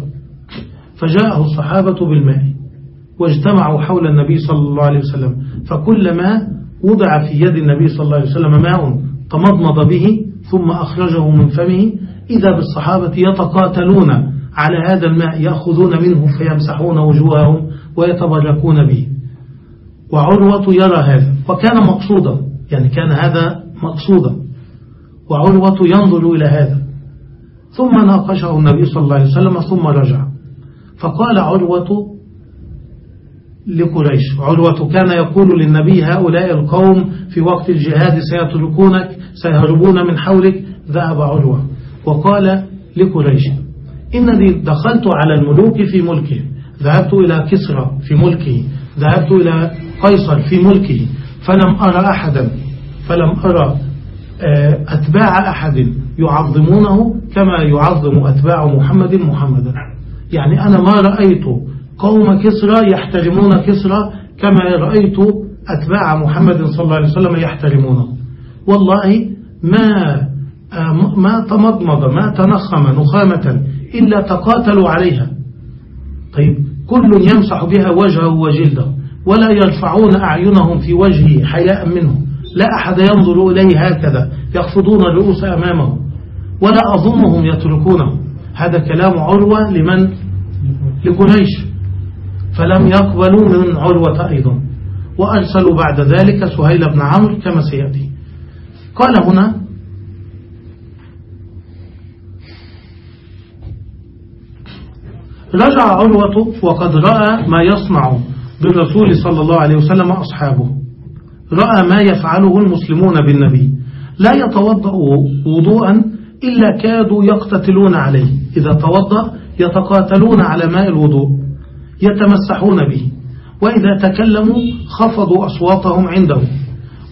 فجاءه الصحابة بالماء واجتمعوا حول النبي صلى الله عليه وسلم فكلما وضع في يد النبي صلى الله عليه وسلم ماء تمضمض به ثم أخرجه من فمه. إذا بالصحابة يتقاتلون على هذا الماء يأخذون منه فيمسحون وجوههم ويتبركون به. وعروة يرى هذا وكان مقصودا يعني كان هذا مقصودا. وعروة ينظر إلى هذا. ثم ناقشه النبي صلى الله عليه وسلم ثم رجع. فقال عروة لقريش. عروة كان يقول للنبي هؤلاء القوم في وقت الجهاد سيتركونك سيهربون من حولك. ذهب عروة وقال لقريش إنني دخلت على الملوك في ملكهم ذهبت إلى كسرى في ملكه ذهبت إلى قيصر في ملكه فلم أرى أحدا فلم أرى آه، أتباع أحد يعظمونه كما يعظم أتباع محمد محمدا. يعني أنا ما رأيت قوم كسرى يحترمون كسرى كما رأيت أتباع محمد صلى الله عليه وسلم يحترمونه. والله ما ما تمضمض ما تنخم نخامة إلا تقاتلوا عليها. طيب كل يمسح بها وجهه وجلده ولا يرفعون أعينهم في وجهه حياء منه. لا أحد ينظر إليه هكذا يخفضون الرؤوس أمامه ولا أظنهم يتركونه. هذا كلام عروة لمن؟ لقريش. فلم يقبلوا من عروة أيضا. وأرسلوا بعد ذلك سهيل بن عمرو كما سيأتي. قال هنا رجع عروة وقد رأى ما يصنع بالرسول صلى الله عليه وسلم أصحابه رأى ما يفعله المسلمون بالنبي. لا يتوضأ وضوءا إلا كادوا يقتتلون عليه. إذا توضأ يتقاتلون على ماء الوضوء. يتمسحون به وإذا تكلموا خفضوا أصواتهم عنده.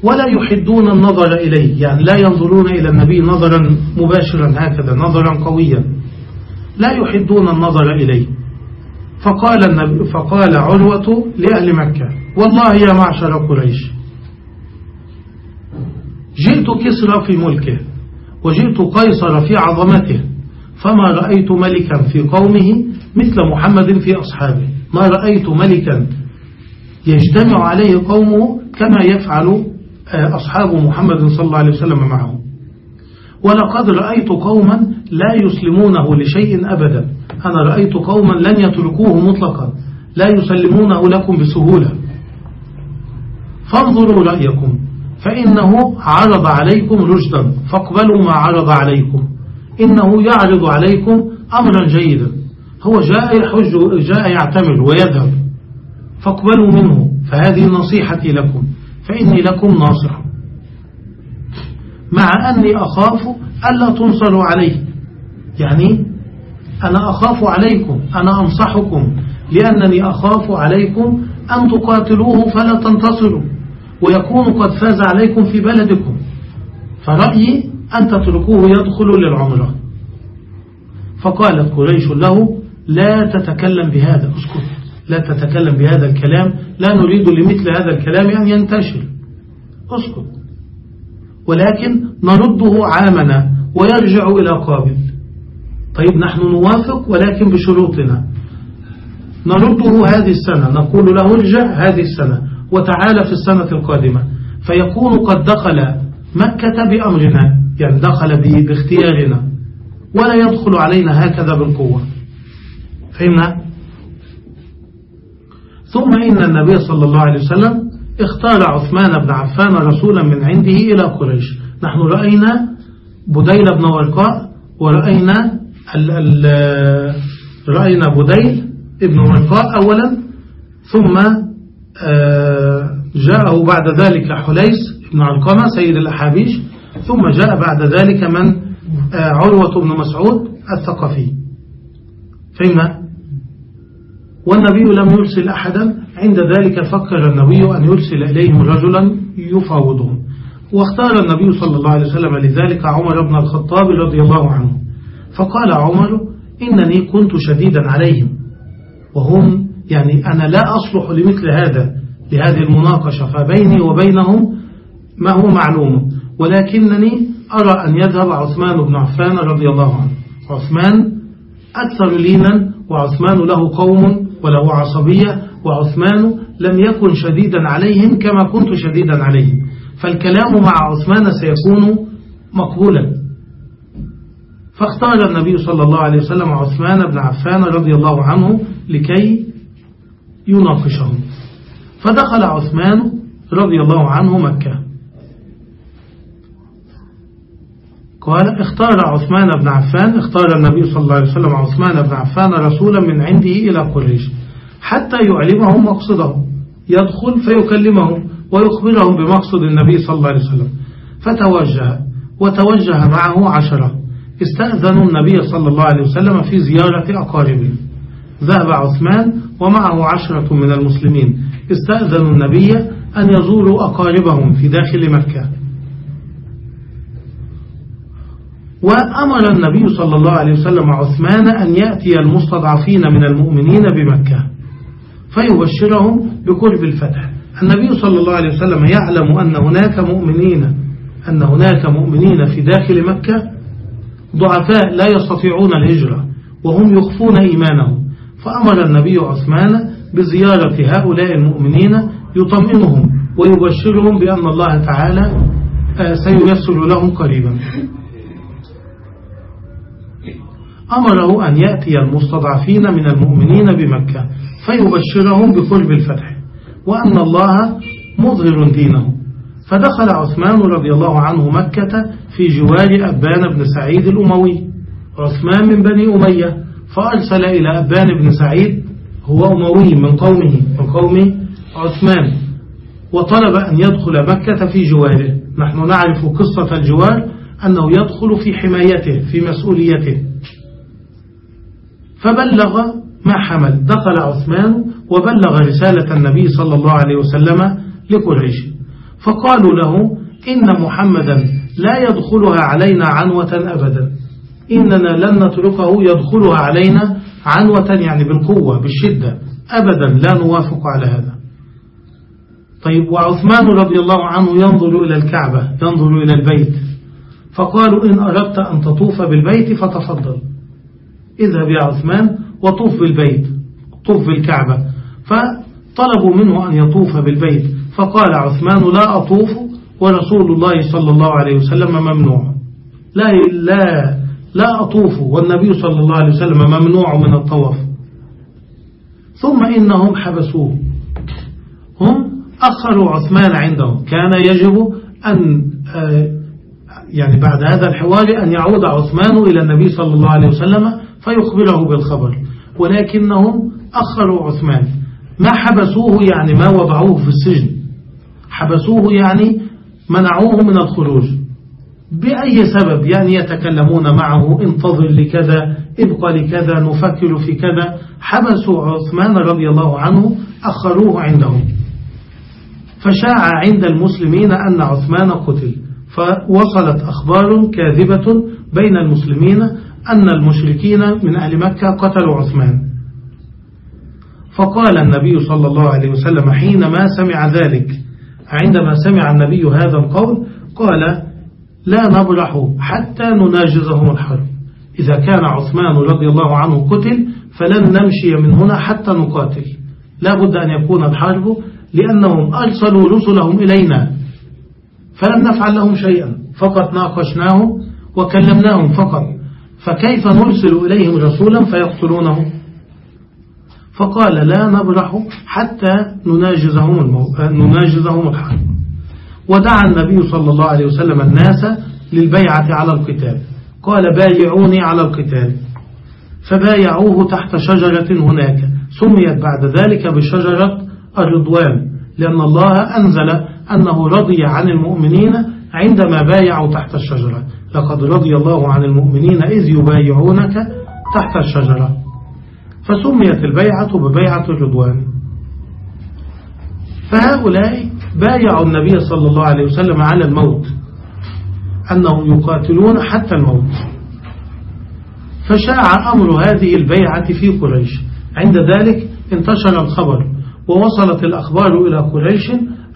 ولا يحدون النظر إليه يعني لا ينظرون إلى النبي نظرا مباشرا هكذا نظرا قويا. لا يحدون النظر إليه. فقال, النبي فقال عروة لأهل مكة والله يا معشر قريش جئت كسرى في ملكه وجئت قيصر في عظمته فما رأيت ملكا في قومه مثل محمد في أصحابه. ما رأيت ملكا يجتمع عليه قومه كما يفعل آه، أصحاب محمد صلى الله عليه وسلم معه. ولقد رأيت قوما لا يسلمونه لشيء أبدا. أنا رأيت قوما لن يتركوه مطلقا لا يسلمونه لكم بسهولة. فانظروا رأيكم فإنه عرض عليكم رشدا. فاقبلوا ما عرض عليكم. إنه يعرض عليكم أمرا جيدا. هو جاء يحج جاء يعتمر ويذهب. فاقبلوا منه. فهذه نصيحتي لكم. فإني لكم ناصح. مع أني أخاف ألا تنصروا عليه يعني أنا أخاف عليكم. أنا أنصحكم. لأنني أخاف عليكم أن تقاتلوه فلا تنتصروا. ويكون قد فاز عليكم في بلدكم. فرأيي أن تتركوه يدخل للعمرة. فقالت قريش له لا تتكلم بهذا اسكت لا تتكلم بهذا الكلام. لا نريد لمثل هذا الكلام أن ينتشر. اسكت ولكن نرده عامنا ويرجع إلى قابل. طيب نحن نوافق ولكن بشروطنا. نرده هذه السنة. نقول له ارجع هذه السنة وتعالى في السنة القادمة. فيكون قد دخل مكة بأمرنا يعني دخل باختيارنا. ولا يدخل علينا هكذا بالقوة. فهمنا ثم إن النبي صلى الله عليه وسلم اختار عثمان بن عفان رسولا من عنده إلى قريش. نحن رأينا بديل بن ورقاء ورأينا ال ال رأينا بديل ابن ورقاء أولا. ثم آه، جاءه بعد ذلك حليس بن علقمة سيد الأحابيش. ثم جاء بعد ذلك من آه، عروة بن مسعود الثقفي. فهمنا؟ والنبي لم يرسل أحدا. عند ذلك فكر النبي أن يرسل إليهم رجلا يفاوضهم. واختار النبي صلى الله عليه وسلم لذلك عمر بن الخطاب رضي الله عنه. فقال عمر إنني كنت شديدا عليهم. وهم يعني أنا لا أصلح لمثل هذا لهذه المناقشة فبيني وبينهم ما هو معلوم. ولكنني أرى أن يذهب عثمان بن عفان رضي الله عنه. عثمان أكثر لينا وعثمان له قوم وله عصبية وعثمان لم يكن شديدا عليهم كما كنت شديدا عليهم. فالكلام مع عثمان سيكون مقبولا. فاختار النبي صلى الله عليه وسلم عثمان بن عفان رضي الله عنه لكي يناقشهم. فدخل عثمان رضي الله عنه مكة. قال اختار عثمان بن عفان اختار النبي صلى الله عليه وسلم عثمان بن عفان رسولا من عنده إلى قريش حتى يعلمهم مقصده يدخل فيكلمهم ويخبرهم بمقصد النبي صلى الله عليه وسلم. فتوجه وتوجه معه عشرة. استأذنوا النبي صلى الله عليه وسلم في زيارة أقاربهم ذهب عثمان ومعه عشرة من المسلمين. استأذنوا النبي أن يزوروا أقاربهم في داخل مكة. وأمر النبي صلى الله عليه وسلم عثمان أن يأتي المستضعفين من المؤمنين بمكة فيبشرهم بقرب الفتح. النبي صلى الله عليه وسلم يعلم أن هناك مؤمنين أن هناك مؤمنين في داخل مكة ضعفاء لا يستطيعون الهجرة وهم يخفون إيمانهم. فأمر النبي عثمان بزيارة هؤلاء المؤمنين يطمئنهم ويبشرهم بأن الله تعالى آه، سييسر لهم قريبا. أمره أن يأتي المستضعفين من المؤمنين بمكة فيبشرهم بقرب الفتح وأن الله مظهر دينه. فدخل عثمان رضي الله عنه مكة في جوار أبان بن سعيد الأموي. عثمان من بني أمية فأرسل إلى أبان بن سعيد هو أموي من قومه من قوم عثمان. وطلب أن يدخل مكة في جواره. نحن نعرف قصة الجوار أنه يدخل في حمايته في مسؤوليته. فبلغ ما حمل. دخل عثمان وبلغ رسالة النبي صلى الله عليه وسلم لقريش. فقالوا له إن محمدا لا يدخلها علينا عنوة أبدا. إننا لن نتركه يدخلها علينا عنوة يعني بالقوة بالشدة. أبدا لا نوافق على هذا. طيب وعثمان رضي الله عنه ينظر إلى الكعبة ينظر إلى البيت. فقالوا إن أردت أن تطوف بالبيت فتفضل. اذهب يا عثمان وطوف بالبيت طوف بالكعبة فطلبوا منه أن يطوف بالبيت. فقال عثمان لا أطوف ورسول الله صلى الله عليه وسلم ممنوع. لا لا لا أطوف والنبي صلى الله عليه وسلم ممنوع من الطواف. ثم إنهم حبسوه. هم أخروا عثمان عندهم. كان يجب أن آه، يعني بعد هذا الحوار أن يعود عثمان إلى النبي صلى الله عليه وسلم فيخبره بالخبر. ولكنهم أخروا عثمان. ما حبسوه يعني ما وضعوه في السجن. حبسوه يعني منعوه من الخروج. بأي سبب يعني يتكلمون معه؟ انتظر لكذا ابقى لكذا نفكر في كذا. حبسوا عثمان رضي الله عنه أخروه عندهم. فشاع عند المسلمين أن عثمان قتل. فوصلت أخبار كاذبة بين المسلمين أن المشركين من أهل مكة قتلوا عثمان. فقال النبي صلى الله عليه وسلم حينما سمع ذلك عندما سمع النبي هذا القول قال لا نبرح حتى نناجزهم الحرب. إذا كان عثمان رضي الله عنه قتل فلن نمشي من هنا حتى نقاتل. لا بد أن يكون الحرب لأنهم أرسلوا رسلهم إلينا. فلم نفعل لهم شيئا. فقط ناقشناهم وكلمناهم فقط. فكيف نرسل إليهم رسولا فيقتلونه؟ فقال لا نبرح حتى نناجزهم, نناجزهم الحرب ودعا النبي صلى الله عليه وسلم الناس للبيعة على القتال. قال بايعوني على القتال. فبايعوه تحت شجرة هناك. سميت بعد ذلك بشجرة الرضوان لأن الله أنزل أنه رضي عن المؤمنين عندما بايعوا تحت الشجرة. لقد رضي الله عن المؤمنين إذ يبايعونك تحت الشجرة. فسميت البيعة ببيعة الرضوان. فهؤلاء بايعوا النبي صلى الله عليه وسلم على الموت أنهم يقاتلون حتى الموت. فشاع أمر هذه البيعة في قريش. عند ذلك انتشر الخبر ووصلت الأخبار إلى قريش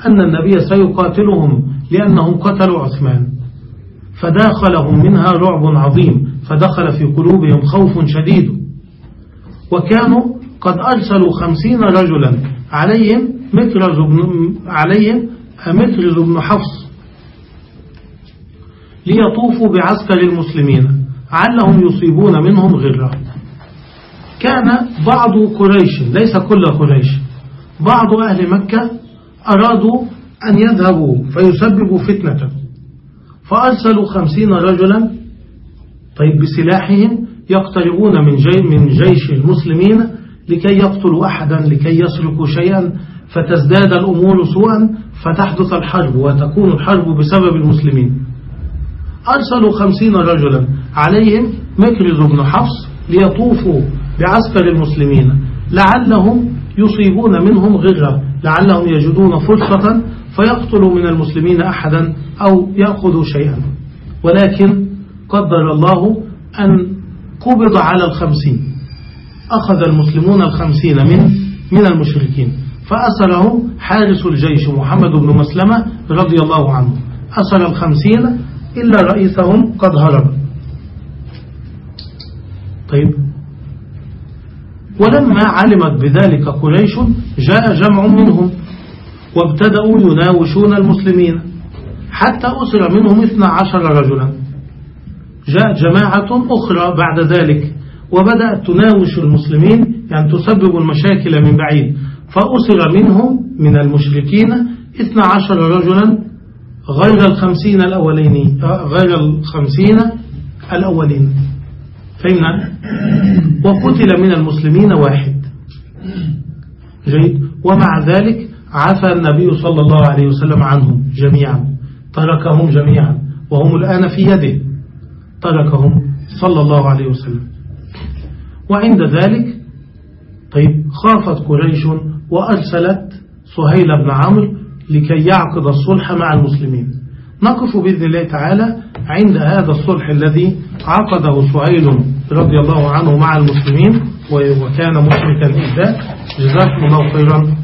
أن النبي سيقاتلهم لأنهم قتلوا عثمان. فداخلهم منها رعب عظيم فدخل في قلوبهم خوف شديد. وكانوا قد أرسلوا خمسين رجلا عليهم مترز بن عليهم مترز بن حفص ليطوفوا بعسكر المسلمين علهم يصيبون منهم غرة. كان بعض قريش ليس كل قريش بعض أهل مكة أرادوا أن يذهبوا فيسببوا فتنة. فأرسلوا خمسين رجلا طيب بسلاحهم يقتربون من, من جيش المسلمين لكي يقتلوا أحدا لكي يسرقوا شيئا. فتزداد الأمور سوءا فتحدث الحرب وتكون الحرب بسبب المسلمين. أرسلوا خمسين رجلا عليهم مكرز بن حفص ليطوفوا بعسكر المسلمين لعلهم يصيبون منهم غرة لعلهم يجدون فرصة فيقتلوا من المسلمين أحدا أو يأخذوا شيئا. ولكن قدر الله أن قبض على الخمسين. أخذ المسلمون الخمسين من من المشركين. فأسره حارس الجيش محمد بن مسلمة رضي الله عنه. أسر الخمسين إلا رئيسهم قد هرب. طيب. ولما علمت بذلك قريش جاء جمع منهم. وابتدأوا يناوشون المسلمين. حتى أسر منهم 12 رجلا. جاءت جماعة أخرى بعد ذلك وبدأت تناوش المسلمين يعني تسبب المشاكل من بعيد. فأسر منهم من المشركين 12 رجلا غير الخمسين الأولين غير الخمسين الأولين. فهمنا؟ وقتل من المسلمين واحد. جيد. ومع ذلك عفى النبي صلى الله عليه وسلم عنهم جميعا. تركهم جميعا. وهم الآن في يده. تركهم صلى الله عليه وسلم. وعند ذلك طيب خافت قريش وأرسلت سهيل بن عمرو لكي يعقد الصلح مع المسلمين. نقف بإذن الله تعالى عند هذا الصلح الذي عقده سهيل رضي الله عنه مع المسلمين وكان مشركا إذا جزاكم الله خيرا.